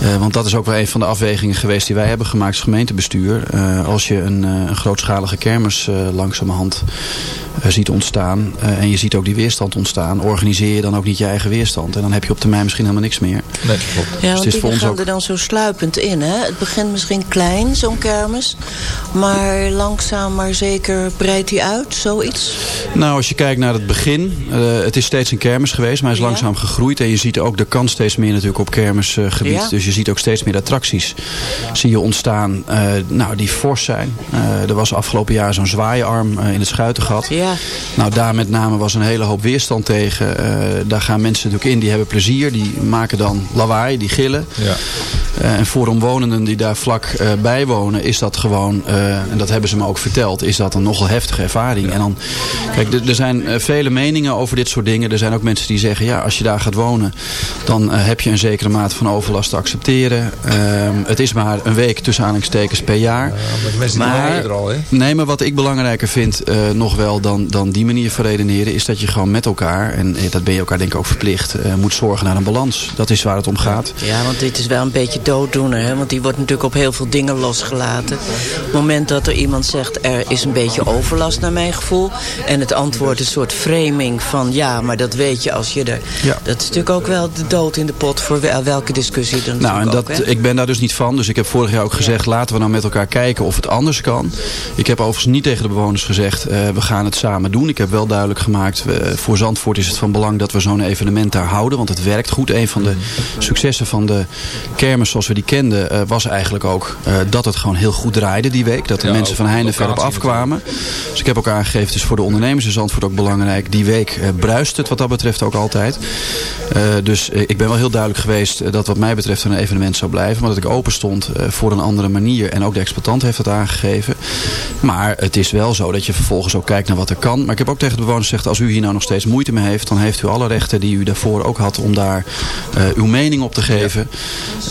Eh, want dat is ook wel een van de afwegingen geweest die wij hebben gemaakt als gemeentebestuur. Eh, als je een, eh, een grootschalige kermis eh, langzamerhand ziet ontstaan. eh, en je ziet ook die weerstand ontstaan. Organiseer je dan ook niet je eigen weerstand. En dan heb je op termijn misschien helemaal niks meer. Nee, klopt. Ja, want het is die gaan ook- er dan zo sluipend in. Hè? Het begint misschien klein, zo'n kermis. Maar langzaam maar zeker breidt die uit, zoiets. Nou, als je kijkt naar het begin. eh, het is steeds een kermis geweest, maar hij is langzaam gegroeid. En je ziet ook de kans steeds meer natuurlijk op kermisgebied. Ja. Dus je ziet ook steeds meer attracties. Zie je ontstaan, eh, nou, die fors zijn. Eh, er was afgelopen jaar zo'n zwaaiarm eh, in het Schuitengat. Ja. Nou, daar met name was een hele hoop weerstand tegen. Eh, daar gaan mensen natuurlijk in, die hebben plezier. Die maken dan lawaai, die gillen. Ja. Eh, en voor omwonenden die daar vlak eh, bij wonen is dat gewoon, eh, en dat hebben ze me ook verteld, is dat een nogal heftige ervaring. En dan, kijk, er- er zijn vele meningen over dit soort dingen. Er zijn ook mensen die zeggen, ja, als je daar gaat wonen, dan heb je een zekere mate van overlast te accepteren. Ehm, het is maar een week tussen aanhalingstekens per jaar. maar er al, hè? Nee, maar wat ik belangrijker vind eh, nog wel dan, dan die manier van redeneren... is dat je gewoon met elkaar, en eh, dat ben je elkaar denk ik ook verplicht... eh, moet zorgen naar een balans. Dat is waar het om gaat. Ja, want dit is wel een beetje dooddoener. Hè? Want die wordt natuurlijk op heel veel dingen losgelaten. Op het moment dat er iemand zegt... er is een beetje overlast naar mijn gevoel... en het antwoord een soort framing van... ja, maar dat weet je als je er... Ja. Dat is natuurlijk ook wel de dood in de pot... voor wel- welke discussie er Nou, natuurlijk en dat, ik ben daar dus niet van. Dus ik heb vorig jaar ook gezegd, laten we nou met elkaar kijken of het anders kan. Ik heb overigens niet tegen de bewoners gezegd, eh, we gaan het samen doen. Ik heb wel duidelijk gemaakt, voor Zandvoort is het van belang dat we zo'n evenement daar houden. Want het werkt goed. Een van de successen van de kermis zoals we die kenden, eh, was eigenlijk ook eh, dat het gewoon heel goed draaide die week. Dat de Ja, mensen van op locatie afkwamen. Dus ik heb ook aangegeven, het is voor de ondernemers in Zandvoort ook belangrijk. Die week bruist het wat dat betreft ook altijd. Dus ik ben wel heel duidelijk geweest dat wat mij betreft een evenement zou blijven. Maar dat ik open stond eh, voor een andere manier. En ook de exploitant heeft dat aangegeven. Maar het is wel zo dat je vervolgens ook kijkt naar wat er kan. Maar ik heb ook tegen de bewoners gezegd, als u hier nou nog steeds moeite mee heeft... dan heeft u alle rechten die u daarvoor ook had om daar eh, uw mening op te geven.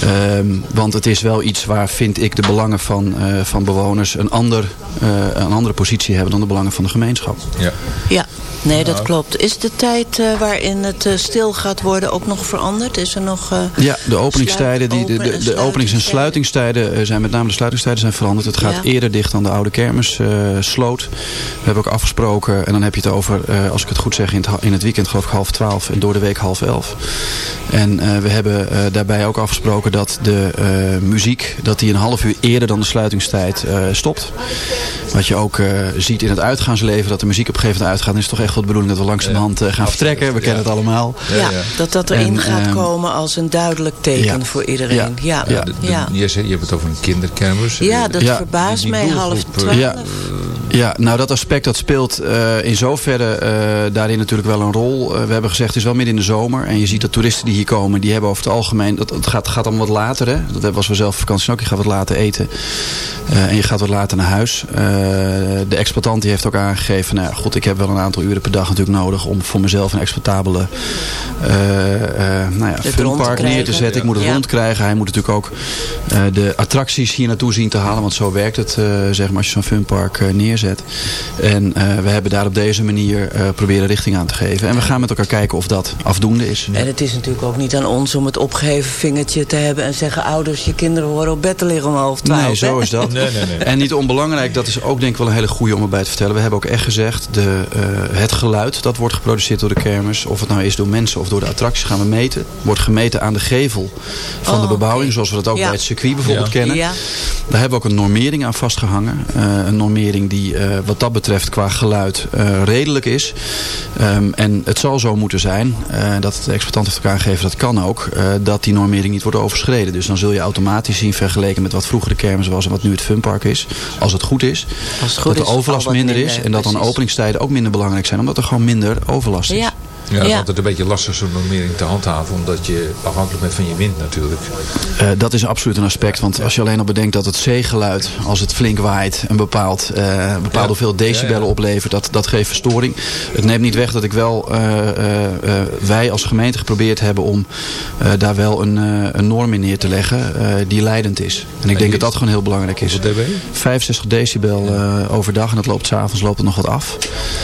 Ehm, want het is wel iets waar, vind ik, de belangen van, eh, van bewoners... Een, ander, eh, een andere positie hebben dan de belangen van de gemeenschap. Ja. Ja, nee, dat klopt. Is de tijd eh, waarin het eh, stil gaat worden ook nog veranderd? Is er nog... eh, Ja, de openingstijden, die, de, de, de en openings- en sluitingstijden zijn met name de sluitingstijden zijn veranderd. Het gaat Ja. eerder dicht dan de oude kermis sloot. We hebben ook afgesproken, en dan heb je het over, als ik het goed zeg, in het, in het weekend geloof ik half twaalf en door de week half elf. En we hebben daarbij ook afgesproken dat de muziek, dat die een half uur eerder dan de sluitingstijd stopt. Wat je ook ziet in het uitgaansleven, dat de muziek op een gegeven moment uitgaat. Is toch echt de bedoeling dat we langzamerhand eh, gaan vertrekken. We kennen het allemaal. Ja, dat dat erin En, gaat ehm, komen als een duidelijk teken ja. voor iedereen. Ja, ja, Ja, de- de- ja. Je, zei- je hebt het over een kinderkermis. Ja, dat Ja. verbaast Die- die mij half doelgroep, twaalf. Ja, ja, nou dat aspect dat speelt eh, in zoverre eh, daarin natuurlijk wel een rol. Eh, we hebben gezegd het is wel midden in de zomer. En je ziet dat toeristen die hier komen, die hebben over het algemeen... Dat, het gaat, gaat allemaal wat later. Hè? Dat was we zelf vakantie ook. Je gaat wat later eten. Eh, en je gaat wat later naar huis. Eh, de exploitant die heeft ook aangegeven... Nou ja, goed, ik heb wel een aantal uren per dag natuurlijk nodig... om voor mezelf een exploitabele eh, eh, nou ja, rond te funpark neer te krijgen. zetten. Ik moet het Ja. rondkrijgen. Hij moet natuurlijk ook eh, de attracties hier naartoe zien te halen. Want zo werkt het, zeg maar, als je zo'n funpark neerzet. En we hebben daar op deze manier proberen richting aan te geven. En we gaan met elkaar kijken of dat afdoende is. En het is natuurlijk ook niet aan ons om het opgeheven vingertje te hebben... en zeggen, ouders, je kinderen horen op bed te liggen om half twaalf. Nee, zo is dat. En niet onbelangrijk, dat is ook denk ik wel een hele goede om erbij te vertellen. We hebben ook echt gezegd, de, het geluid dat wordt geproduceerd door de kermis... of het nou is door mensen of door de attracties, gaan we meten. Wordt gemeten aan de gevel van Oh, de bebouwing, oké. zoals we dat ook Ja. bij het circuit bijvoorbeeld Ja. kennen. Ja. Daar hebben we ook een normering aan vastgehangen. Eh, een normering die eh, wat dat betreft qua geluid eh, redelijk is. Ehm, en het zal zo moeten zijn, eh, dat de exploitant heeft ook aangegeven, dat kan ook, eh, dat die normering niet wordt overschreden. Dus dan zul je automatisch zien, vergeleken met wat vroeger de kermis was en wat nu het funpark is, als het goed is, Als het goed dat de overlast wat minder, is minder, en dat dan openingstijden ook minder belangrijk zijn, omdat er gewoon minder overlast is. Ja, het is Ja. altijd een beetje lastig zo'n normering te handhaven. Omdat je afhankelijk bent van je wind natuurlijk. Eh, dat is absoluut een aspect. Want als je alleen al bedenkt dat het zeegeluid, als het flink waait, een bepaald, eh bepaalde Ja. hoeveel decibellen Ja, ja. oplevert, dat, dat geeft verstoring. Het neemt niet weg dat ik wel, eh, wij als gemeente geprobeerd hebben om eh, daar wel een, eh, een norm in neer te leggen eh, die leidend is. En ik denk dat dat gewoon heel belangrijk is. DB? 65 decibel eh, overdag en dat loopt s'avonds loopt het nog wat af.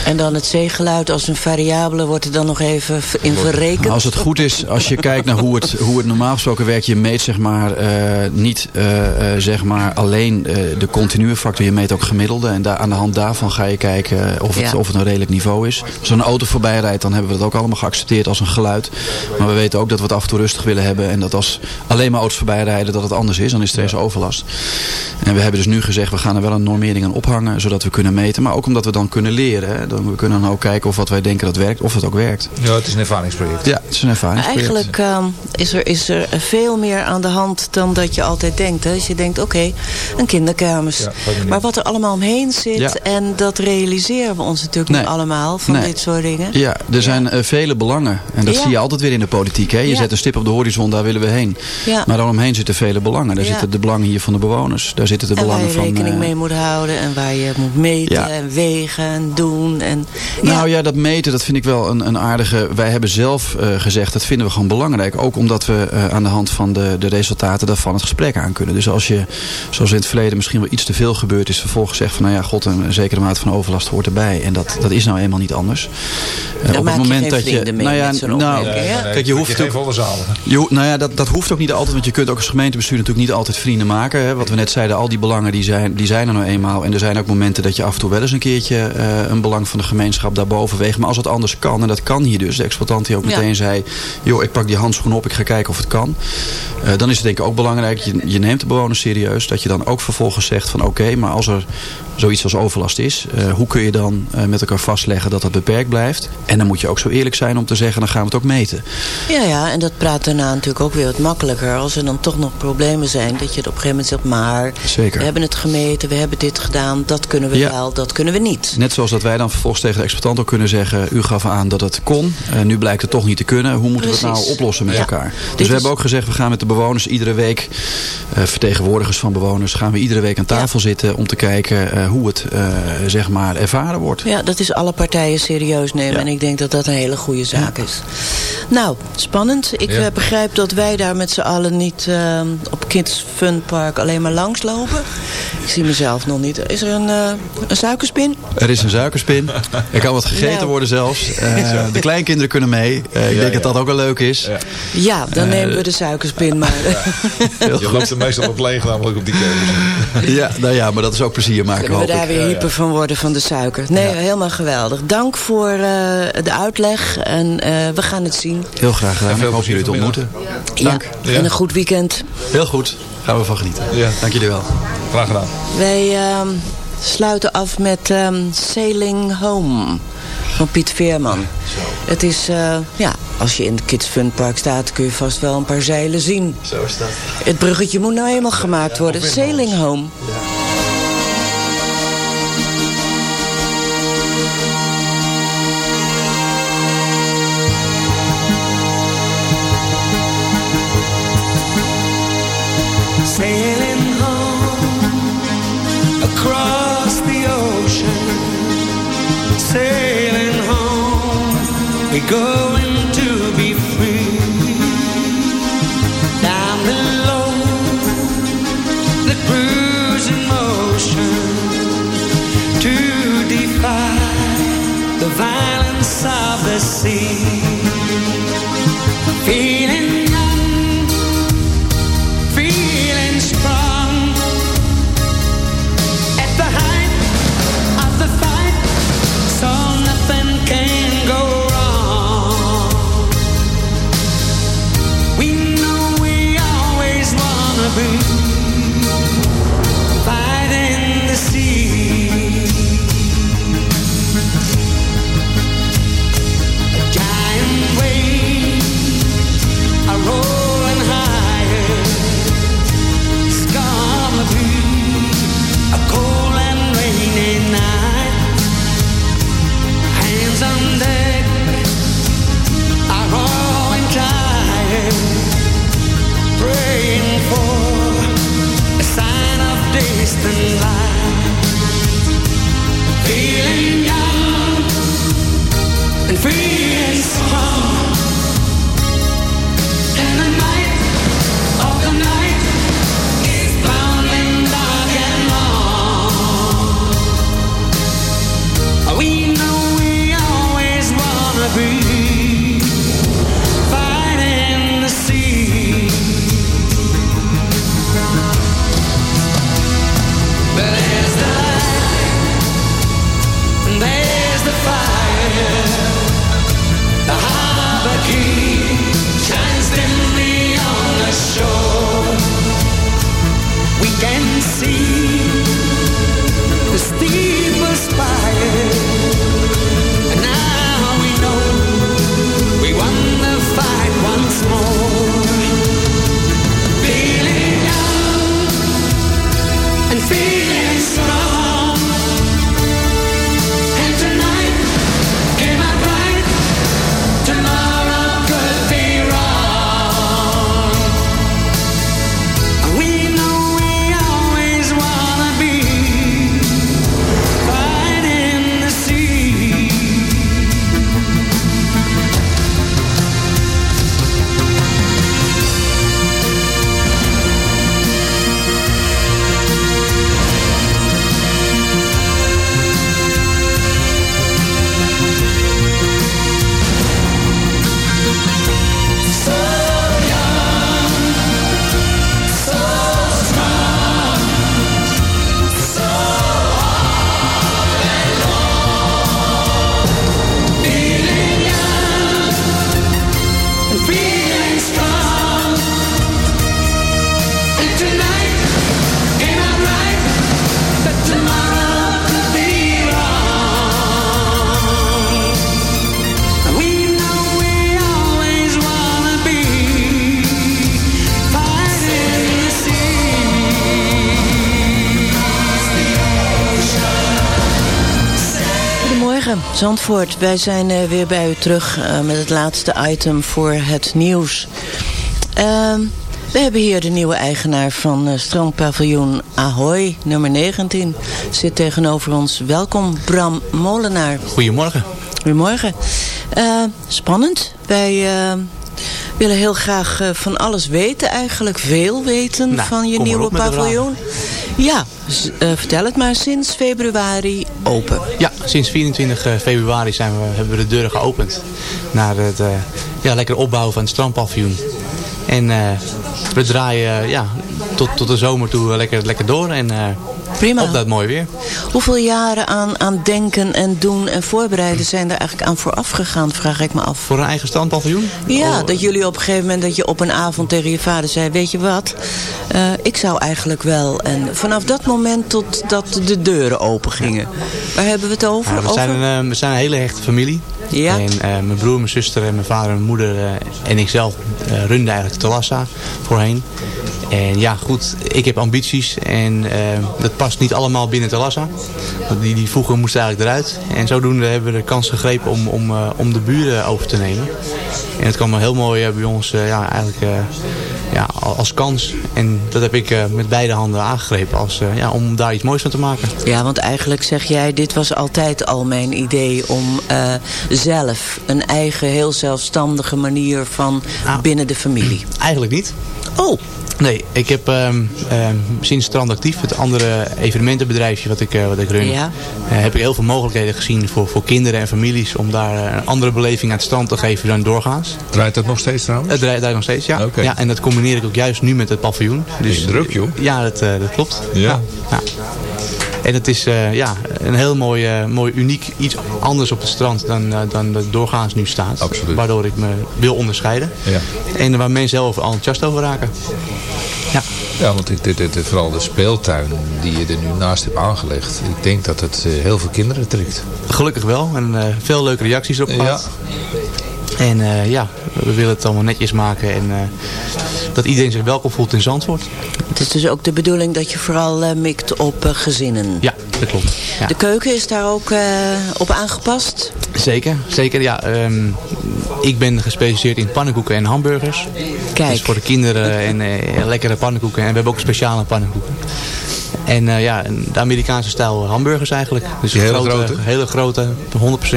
En dan het zeegeluid als een variabele wordt er dan nog even in verrekend. Als het goed is, als je kijkt naar hoe het, hoe het normaal gesproken werkt. Je meet zeg maar eh, niet eh, eh, zeg maar alleen eh, de continue factor. Je meet ook gemiddelde. En daar, aan de hand daarvan ga je kijken of het, Ja. of het een redelijk niveau is. Als er een auto voorbij rijdt, dan hebben we dat ook allemaal geaccepteerd als een geluid. Maar we weten ook dat we het af en toe rustig willen hebben. En dat als alleen maar auto's voorbij rijden, dat het anders is. Dan is er eens overlast. En we hebben dus nu gezegd, we gaan er wel een normering aan ophangen. Zodat we kunnen meten. Maar ook omdat we dan kunnen leren. Hè. Dan, we kunnen dan ook kijken of wat wij denken dat werkt, of het ook werkt. Ja, het is een ervaringsproject. Ja, het is een ervaringsproject. Eigenlijk ehm, is, er, is er veel meer aan de hand dan dat je altijd denkt. Hè? Als je denkt, oké, een kinderkermis. Ja, wat een maar wat er allemaal omheen zit, Ja. en dat realiseren we ons natuurlijk Nee. niet allemaal van Nee. dit soort dingen. Ja, er zijn eh, vele belangen. En dat Ja. zie je altijd weer in de politiek. Hè? Je Ja. zet een stip op de horizon, daar willen we heen. Ja. Maar daaromheen zitten vele belangen. Daar Ja. zitten de belangen hier van de bewoners. Daar zitten de en waar belangen je van... rekening eh, mee moet houden en waar je moet meten Ja. en wegen en doen. En, Nou ja, dat meten, dat vind ik wel een, een aardige... Wij hebben zelf eh, gezegd, dat vinden we gewoon belangrijk. Ook omdat we eh, aan de hand van de, de resultaten daarvan het gesprek aan kunnen. Dus als je, zoals in het verleden misschien wel iets te veel gebeurd is... vervolgens zegt van, nou ja, god, een zekere mate van overlast hoort erbij. En dat, dat is nou eenmaal niet anders. Eh, Daar maak je geen vrienden mee met zo'n opmerking, hè? Kijk, je hoeft ook... Je, nou ja, dat, dat hoeft ook niet altijd. Want je kunt ook als gemeentebestuur natuurlijk niet altijd vrienden maken. Hè. Wat we net zeiden, al die belangen die zijn, die zijn er nou eenmaal. En er zijn ook momenten dat je af en toe wel eens een keertje eh, een belang van de gemeenschap daarboven weegt. Maar als het anders kan, en dat kan hier dus. De exploitant die ook Ja. meteen zei, joh, ik pak die handschoen op, ik ga kijken of het kan. Eh, dan is het denk ik ook belangrijk, je, je neemt de bewoners serieus. Dat je dan ook vervolgens zegt van oké, maar als er zoiets als overlast is. eh, hoe kun je dan eh, met elkaar vastleggen dat dat beperkt blijft? En dan moet je ook zo eerlijk zijn om te zeggen, dan gaan we het ook meten. Ja, ja, en dat praat daarna natuurlijk ook weer wat makkelijker. Als er dan toch nog problemen zijn, dat je het op een gegeven moment zegt... maar Zeker. we hebben het gemeten, we hebben dit gedaan, dat kunnen we Ja. wel, dat kunnen we niet. Net zoals dat wij dan vervolgens tegen de exploitant ook kunnen zeggen... u gaf aan dat het kon, eh, nu blijkt het toch niet te kunnen. Hoe moeten we het nou oplossen met Ja. elkaar? Dit Dus we is- hebben ook gezegd, we gaan met de bewoners iedere week... vertegenwoordigers van bewoners, gaan we iedere week aan tafel zitten... om te kijken hoe het eh, zeg maar ervaren wordt. Ja, dat is alle partijen serieus nemen. Ja. En ik denk dat dat een hele goede zaak is. Nou, spannend. Ik Ja. eh, begrijp dat wij daar met z'n allen niet eh, op Kids Fun Park alleen maar langslopen. Ik zie mezelf nog niet. Is er een, eh, een suikerspin? Er is een suikerspin. Er kan wat gegeten Nou. worden zelfs. Eh, de kleinkinderen kunnen mee. Eh, ik denk ja. dat dat ook wel leuk is. Ja. Ja, dan nemen we de suikerspin maar. Je loopt er meestal op leeg namelijk op die keuzes. Ja, nou ja, maar dat is ook plezier maken Kunnen we daar ik. weer hyper van worden van de suiker. Nee, helemaal geweldig. Dank voor eh, de uitleg. En eh, we gaan het zien. Heel graag gedaan. En veel Ik hoop plezier jullie te ontmoeten. Dank. Ja. En een goed weekend. Heel goed. Gaan we van genieten. Ja. Dank jullie wel. Graag gedaan. Wij ehm, sluiten af met ehm, Sailing Home van Piet Veerman. Het is, eh, ja, als je in het Kids Fun Park staat... kun je vast wel een paar zeilen zien. Zo is dat. Het bruggetje moet nou eenmaal gemaakt worden. Sailing Home. Sailing go. distant light. Feeling young. Zandvoort. Wij zijn eh, weer bij u terug eh, met het laatste item voor het nieuws. Ehm, we hebben hier de nieuwe eigenaar van uh, strandpaviljoen Ahoy, nummer 19. Zit tegenover ons. Welkom, Bram Molenaar. Goedemorgen. Goedemorgen. Eh, spannend. Wij eh, willen heel graag eh, van alles weten eigenlijk. Veel weten Nou, van je nieuwe paviljoen. Ja, eh, vertel het maar. Sinds februari open. Ja, sinds 24 februari zijn we, hebben we de deuren geopend. Naar het eh, ja, lekker opbouwen van het strandpaviljoen. En eh, we draaien eh, ja, tot, tot de zomer toe eh, lekker, lekker door. En eh, Prima. op dat mooi weer. Hoeveel jaren aan, aan denken en doen en voorbereiden zijn er eigenlijk aan vooraf gegaan, vraag ik me af. Voor een eigen strandpaviljoen? Ja, Oh, dat jullie op een gegeven moment dat je op een avond tegen je vader zei, weet je wat, eh, ik zou eigenlijk wel. En vanaf dat moment tot dat de deuren open gingen. Waar hebben we het over? Nou, we, over? zijn een, eh, we zijn een hele hechte familie. Ja. En eh, mijn broer, mijn zuster en mijn vader en mijn moeder en ikzelf uh, runden eigenlijk Talassa voorheen. En ja, goed, ik heb ambities en eh, dat past niet allemaal binnen Talassa. Die, die voegen moesten eigenlijk eruit. En zodoende hebben we de kans gegrepen om, om, eh, om de buren over te nemen. En het kwam heel mooi eh, bij ons ja, eigenlijk, ja, als kans. En dat heb ik met beide handen aangegrepen als, ja, om daar iets moois van te maken. Ja, want eigenlijk zeg jij, dit was altijd al mijn idee om zelf een eigen, heel zelfstandige manier van binnen de familie. Eigenlijk niet. Oh. Nee, ik heb ehm, ehm, sinds Strand Actief, het andere evenementenbedrijfje wat ik, eh, wat ik run, Ja. eh, heb ik heel veel mogelijkheden gezien voor, voor kinderen en families om daar eh, een andere beleving aan het strand te geven dan doorgaans. Draait dat nog steeds trouwens? Het draait draait nog steeds, ja. Oké. ja. En dat combineer ik ook juist nu met het paviljoen. Dus, druk, joh. Ja, dat, eh, dat klopt. Ja. ja. En het is eh, ja, een heel mooi, eh, mooi, uniek iets anders op het strand dan, eh, dan dat doorgaans nu staat. Absoluut. Waardoor ik me wil onderscheiden. Ja. En waar mensen zelf enthousiast over raken. Ja. Ja, want dit, dit, dit- vooral de speeltuin die je er nu naast hebt aangelegd. Ik denk dat het heel veel kinderen trekt. Gelukkig wel. En veel leuke reacties erop gehad. En ja, we willen het allemaal netjes maken. En dat iedereen zich welkom voelt in Zandvoort. Het is dus ook de bedoeling dat je vooral eh, mikt op eh, gezinnen. Ja, dat klopt. Ja. De keuken is daar ook eh, op aangepast? Zeker, zeker. Ja, ehm, ik ben gespecialiseerd in pannenkoeken en hamburgers. Kijk. Dus voor de kinderen en lekkere pannenkoeken. En we hebben ook speciale pannenkoeken. En eh, ja, de Amerikaanse stijl hamburgers eigenlijk. Dus Die hele grote, grote? hele grote,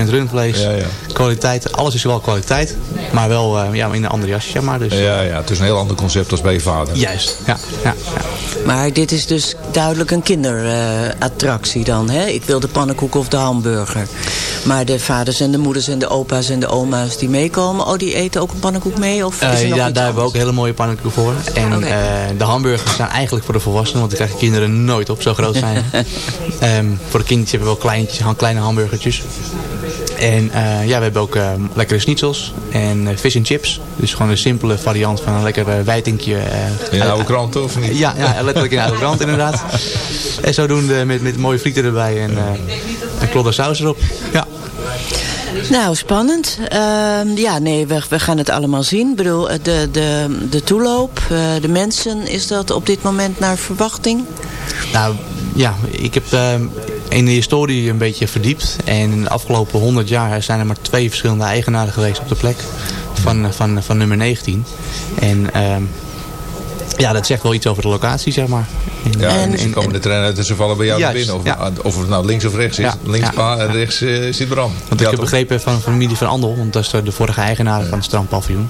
100% rundvlees. Ja, ja. Kwaliteit, alles is wel kwaliteit. Maar wel eh, ja, in een ander jasje, zeg maar. Dus, Ja, ja, het is een heel ander concept als bij je vader. Juist, ja. ja, ja. Maar dit is dus duidelijk een kinderattractie dan, hè? Ik wil de pannenkoek of de hamburger. Maar de vaders en de moeders en de opa's en de oma's die meekomen... oh, die eten ook een pannenkoek mee? Of is er Eh, nog ja, daar hebben we ook hele mooie pannenkoeken voor. En eh, de hamburgers zijn eigenlijk voor de volwassenen, want die krijgen kinderen nooit op, zo groot zijn. Ehm, voor de kindjes hebben we wel kleintjes, kleine hamburgertjes. En eh, ja, we hebben ook eh, lekkere schnitzels en eh, vis en chips. Dus gewoon een simpele variant van een lekker eh, wijtinkje. In oude kranten of niet? Ja, ja, letterlijk in oude krant inderdaad. En zodoende met, met mooie frieten erbij en, eh en klodder saus erop. Ja. Nou, spannend. Ehm, ja, nee, we, we gaan het allemaal zien. Ik bedoel, de, de, de toeloop, eh, de mensen, is dat op dit moment naar verwachting? Nou ja, ik heb eh, in de historie een beetje verdiept. En in de afgelopen 100 jaar zijn er maar twee verschillende eigenaren geweest op de plek van, van, van nummer 19. En ehm, ja, dat zegt wel iets over de locatie, zeg maar. En, Ja, en- en ze komen de trein uit en ze vallen bij jou Juist, binnen. Of, ja. of het nou links of rechts is. Ja, Links ja. en rechts eh, zit Bram. Want ik heb begrepen van de familie van Andel, want dat is de, vorige eigenaar van het strandpaviljoen.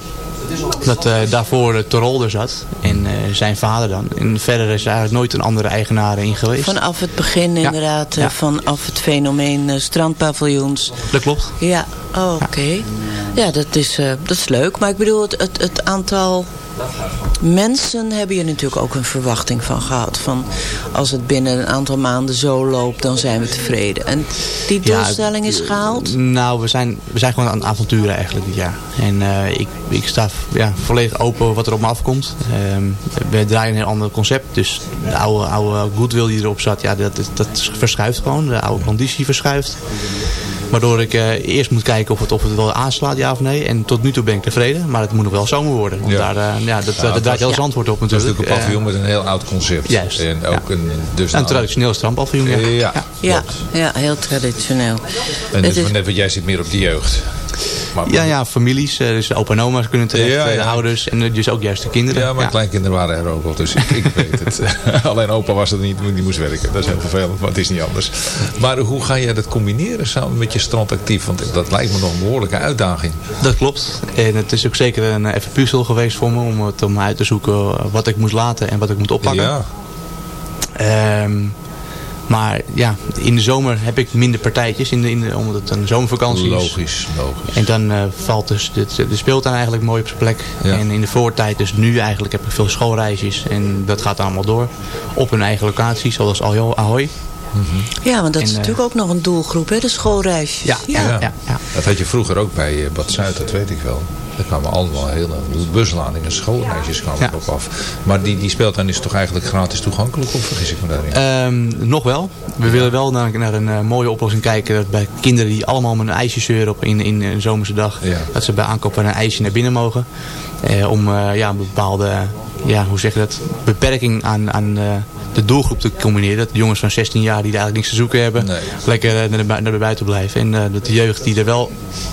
Dat eh, daarvoor de Torolder zat en eh, zijn vader dan. En verder is er eigenlijk nooit een andere eigenaar in geweest. Vanaf het begin Ja. inderdaad, eh, Ja. vanaf het fenomeen eh, strandpaviljoens. Dat klopt. Ja, oh, oké. Ja, dat is, eh, dat is leuk. Maar ik bedoel, het, het, het aantal mensen hebben je natuurlijk ook een verwachting van gehad. Van als het binnen een aantal maanden zo loopt, dan zijn we tevreden. En die Ja, doelstelling is gehaald? Nou, we zijn, we zijn gewoon aan het avonturen eigenlijk dit jaar. En eh, ik, ik sta ja, volledig open wat er op me afkomt. Ehm, we draaien een heel ander concept. Dus de oude, oude goodwill die erop zat, ja, dat, dat verschuift gewoon. De oude conditie verschuift. Waardoor ik eh, eerst moet kijken of het, of het wel aanslaat, ja of nee. En tot nu toe ben ik tevreden. Maar het moet nog wel zomer worden. Want Ja. daar, eh, ja, dat, het draait heel Zandvoort op Dat is natuurlijk. natuurlijk een paviljoen Eh, met een heel oud concept. Juist. En ook een... Dus een traditioneel strandpaviljoen, ja. Ja. Ja, ja, heel traditioneel. En Het dus is- net wat jij zit meer op de jeugd. Maar, Ja, ja, families. eh, dus opa en oma's kunnen terecht, Ja, eh, de ouders en eh, dus ook juist de kinderen. Ja, mijn kleinkinderen waren er ook al, dus ik, ik weet het. Alleen opa was er niet, die moest werken. Dat is heel vervelend, maar het is niet anders. Maar hoe ga jij dat combineren samen met je strandactief? Want dat lijkt me nog een behoorlijke uitdaging. Dat klopt. En het is ook zeker een even puzzel geweest voor me om het om uit te zoeken wat ik moest laten en wat ik moet oppakken. Ja. Ehm, maar ja, in de zomer heb ik minder partijtjes, in de, in de, omdat het een zomervakantie is. Logisch, logisch. En dan eh, valt dus de, de speeltuin eigenlijk mooi op zijn plek. Ja. En in de voortijd, dus nu eigenlijk, heb ik veel schoolreisjes. En dat gaat allemaal door. Op hun eigen locatie, zoals Aljo- Ahoy. Ja, want dat is En, eh, natuurlijk ook nog een doelgroep, hè, de schoolreisjes. Ja, ja. ja. Dat had je vroeger ook bij eh, Bad Zuid, dat weet ik wel. Er kwamen allemaal hele busladingen, schoolreisjes kwamen Ja. erop af. Maar die, die speeltuin is toch eigenlijk gratis toegankelijk, of vergis ik me daarin? Ehm, nog wel. We willen wel naar, naar een eh, mooie oplossing kijken. Dat bij kinderen die allemaal met een ijsje zeuren op in, in een zomerse dag. Dat ze bij aankopen een ijsje naar binnen mogen. Eh, om eh, ja, een bepaalde ja, hoe zeg je dat, beperking aan, aan eh, de doelgroep te combineren. Dat de jongens van 16 jaar die er eigenlijk niks te zoeken hebben. Lekker eh, naar, de, naar de buiten blijven. En eh, dat de jeugd die er wel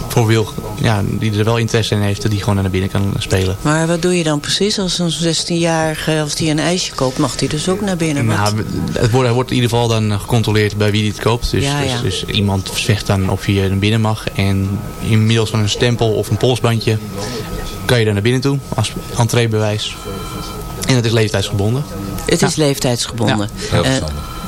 voor wil, ja, die er wel interesse in heeft. Dat die gewoon naar binnen kan spelen. Maar wat doe je dan precies als een 16-jarige, als die een ijsje koopt, mag die dus ook naar binnen? Nou, het wordt, het wordt in ieder geval dan gecontroleerd bij wie die het koopt. Dus, Ja, dus, dus iemand zegt dan of je naar binnen mag. En inmiddels van een stempel of een polsbandje kan je daar naar binnen toe als entreebewijs. En het is leeftijdsgebonden. Het is leeftijdsgebonden. Ja. Heel Eh,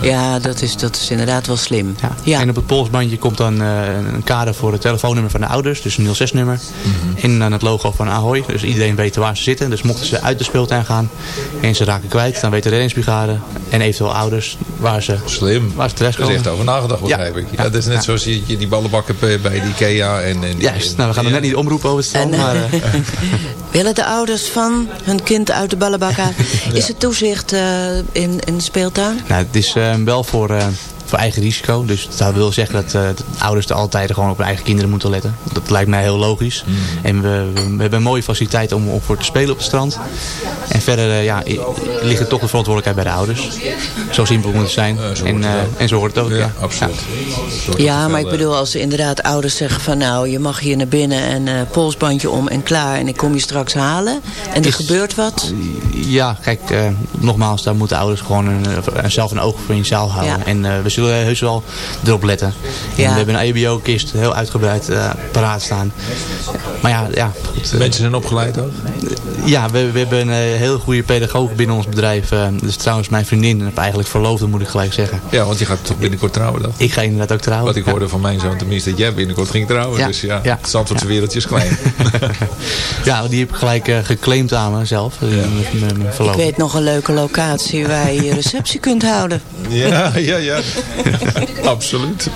ja, dat is, dat is inderdaad wel slim. Ja. En op het polsbandje komt dan eh, een kader voor het telefoonnummer van de ouders. Dus een 06-nummer. Mhm. En dan het logo van Ahoy. Dus iedereen weet waar ze zitten. Dus mochten ze uit de speeltuin gaan en ze raken kwijt. Dan weet de reddingsbrigade en eventueel ouders waar ze, Slim. waar ze terecht Er is echt over nagedacht, begrijp ik. Ja, dat is net ja. zoals je, je die ballenbakken bij bij de Ikea. En, en, Juist, nou we gaan er net niet omroepen over het strand. En, maar, eh, Willen de ouders van hun kind uit de ballenbak halen? Is het toezicht eh, in, in de speeltuin? Nou, het is eh, wel voor, eh, voor eigen risico. Dus dat wil zeggen dat eh, de ouders er altijd gewoon op hun eigen kinderen moeten letten. Dat lijkt mij heel logisch. En we, we, we hebben een mooie faciliteit om, om voor te spelen op het strand. En verder eh, ja, ligt er toch de verantwoordelijkheid bij de ouders. Zo simpel moet het zijn. en, eh, en zo hoort het ook. Ja, absoluut. Ja, maar ik bedoel als inderdaad ouders zeggen van nou, je mag hier naar binnen en eh, polsbandje om en klaar en ik kom je straks halen. En er Is- gebeurt wat. Ja, kijk, eh, nogmaals, daar moeten ouders gewoon een, een- zelf een oog voor in de zaal houden. Ja. En eh, we zullen heus wel erop letten. En we hebben een EBO-kist heel uitgebreid eh, paraat staan. Maar ja, ja goed. eh, Mensen zijn opgeleid ook? Ja, we, we hebben een eh, heel goede pedagoog binnen ons bedrijf. eh, dat is trouwens mijn vriendin. En eigenlijk verloofde, moet ik gelijk zeggen. Ja, want je gaat toch binnenkort trouwen dan? Ik ga inderdaad ook trouwen. Wat ik Ja. hoorde van mijn zoon tenminste, dat jij binnenkort ging trouwen. Ja, Dus ja, ja. het Zandvoortse wereldje is klein. Ja, die heb ik gelijk geclaimd aan mezelf. met mijn- mijn Ik weet nog een leuke locatie waar je je receptie kunt houden. ja, ja, ja. Absoluut.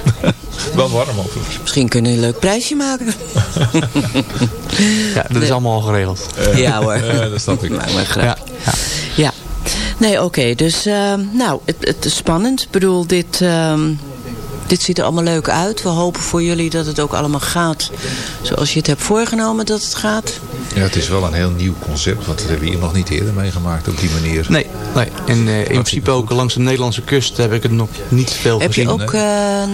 Wel warm overigens. Misschien kunnen we een leuk prijsje maken. Ja, dat is allemaal al geregeld. Ja hoor. Ja, dat snap ik. Maar. Ja, ja. Ja. Nee, oké. dus, ehm, nou, het, het is spannend. Ik bedoel, dit, ehm, dit ziet er allemaal leuk uit. We hopen voor jullie dat het ook allemaal gaat zoals je het hebt voorgenomen dat het gaat. Ja, het is wel een heel nieuw concept, want dat hebben we hier nog niet eerder meegemaakt op die manier. Nee, nee. En eh, in principe ook langs de Nederlandse kust heb ik het nog niet veel Heb gezien. je ook eh,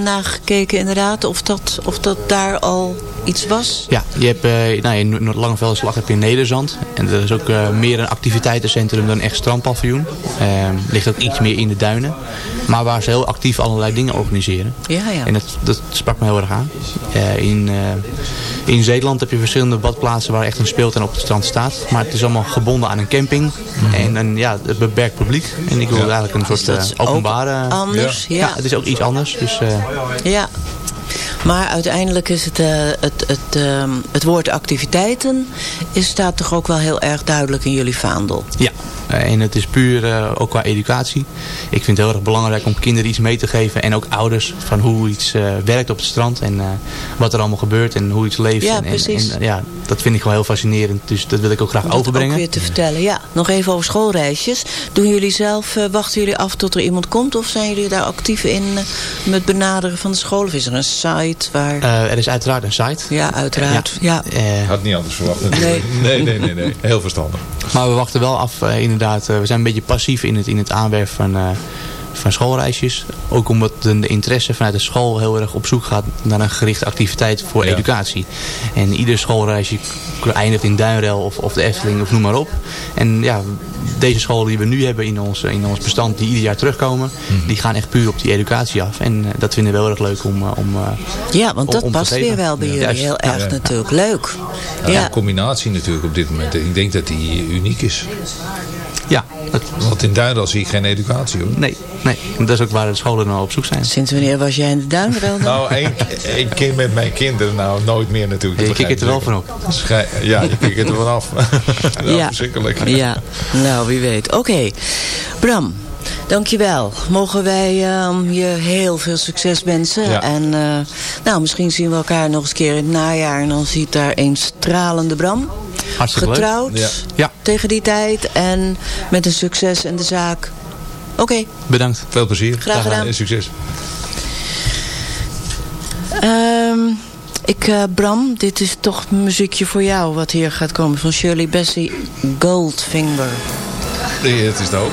nagekeken inderdaad of dat, of dat daar al iets was? Ja, je hebt eh nou, in Langevelderslag heb je Nederzand. En dat is ook eh, meer een activiteitencentrum dan echt strandpaviljoen. Eh, ligt ook iets meer in de duinen. Maar waar ze heel actief allerlei dingen organiseren. Ja, ja. En dat, dat sprak me heel erg aan. Eh, in, eh, in Zeeland heb je verschillende badplaatsen waar echt een speeltuin op het strand staat. Maar het is allemaal gebonden aan een camping. En, en ja, het beperkt publiek. En ik wil eigenlijk een soort eh, openbare... anders, ja. het is ook iets anders. Dus, eh, Ja. Maar uiteindelijk is het, eh, het, het, ehm, het woord activiteiten is, staat toch ook wel heel erg duidelijk in jullie vaandel. Ja, en het is puur eh, ook qua educatie. Ik vind het heel erg belangrijk om kinderen iets mee te geven. En ook ouders van hoe iets eh, werkt op het strand. En eh, wat er allemaal gebeurt en hoe iets leeft. Ja, en, precies. En, ja, dat vind ik wel heel fascinerend. Dus dat wil ik ook graag Om overbrengen. ook weer te vertellen. Ja, nog even over schoolreisjes. Doen jullie zelf, eh, wachten jullie af tot er iemand komt? Of zijn jullie daar actief in eh, met benaderen van de school? Of is er een site waar... Eh, er is uiteraard een site. Ja, uiteraard. Ja. Eh, Had niet anders verwacht. Nee. nee, nee, nee, nee. Heel verstandig. Maar we wachten wel af, eh, inderdaad. Eh, we zijn een beetje passief in het, in het aanwerven van, eh, van schoolreisjes. Ook omdat de, de interesse vanuit de school heel erg op zoek gaat naar een gerichte activiteit voor Ja. educatie. En ieder schoolreisje eindigt in Duinrel of, of de Efteling of noem maar op. En ja, deze scholen die we nu hebben in ons, in ons bestand, die ieder jaar terugkomen, Mhm. die gaan echt puur op die educatie af. En eh, dat vinden we heel erg leuk om... om eh, Ja, want om- dat om past weer wel bij Ja. jullie Juist. heel erg Ja. natuurlijk. Leuk. Ja, Ja. Een combinatie natuurlijk op dit moment. Ik denk dat die uniek is. Ja. Want in Duindal zie ik geen educatie hoor. Nee, nee. En dat is ook waar de scholen nou op zoek zijn. Sinds wanneer was jij in de Duinrel dan? Nou, één, één keer met mijn kinderen. Nou, nooit meer natuurlijk. Je Dat kikt er wel van ik. Schij- Ja, je kikt er vanaf. ja, Ja. verschrikkelijk. Ja, nou wie weet. Oké, Bram, dankjewel. Mogen wij ehm, je heel veel succes wensen. Ja. En eh, nou, misschien zien we elkaar nog eens een keer in het najaar. En dan ziet daar een stralende Bram. Hartstikke. Getrouwd Ja. Ja. tegen die tijd. En met een succes en de zaak. Oké, Bedankt. Veel plezier. Graag gedaan. En succes. Ehm, ik, eh, Bram, dit is toch muziekje voor jou wat hier gaat komen. Van Shirley Bassey, Goldfinger. Nee, het is de hoop.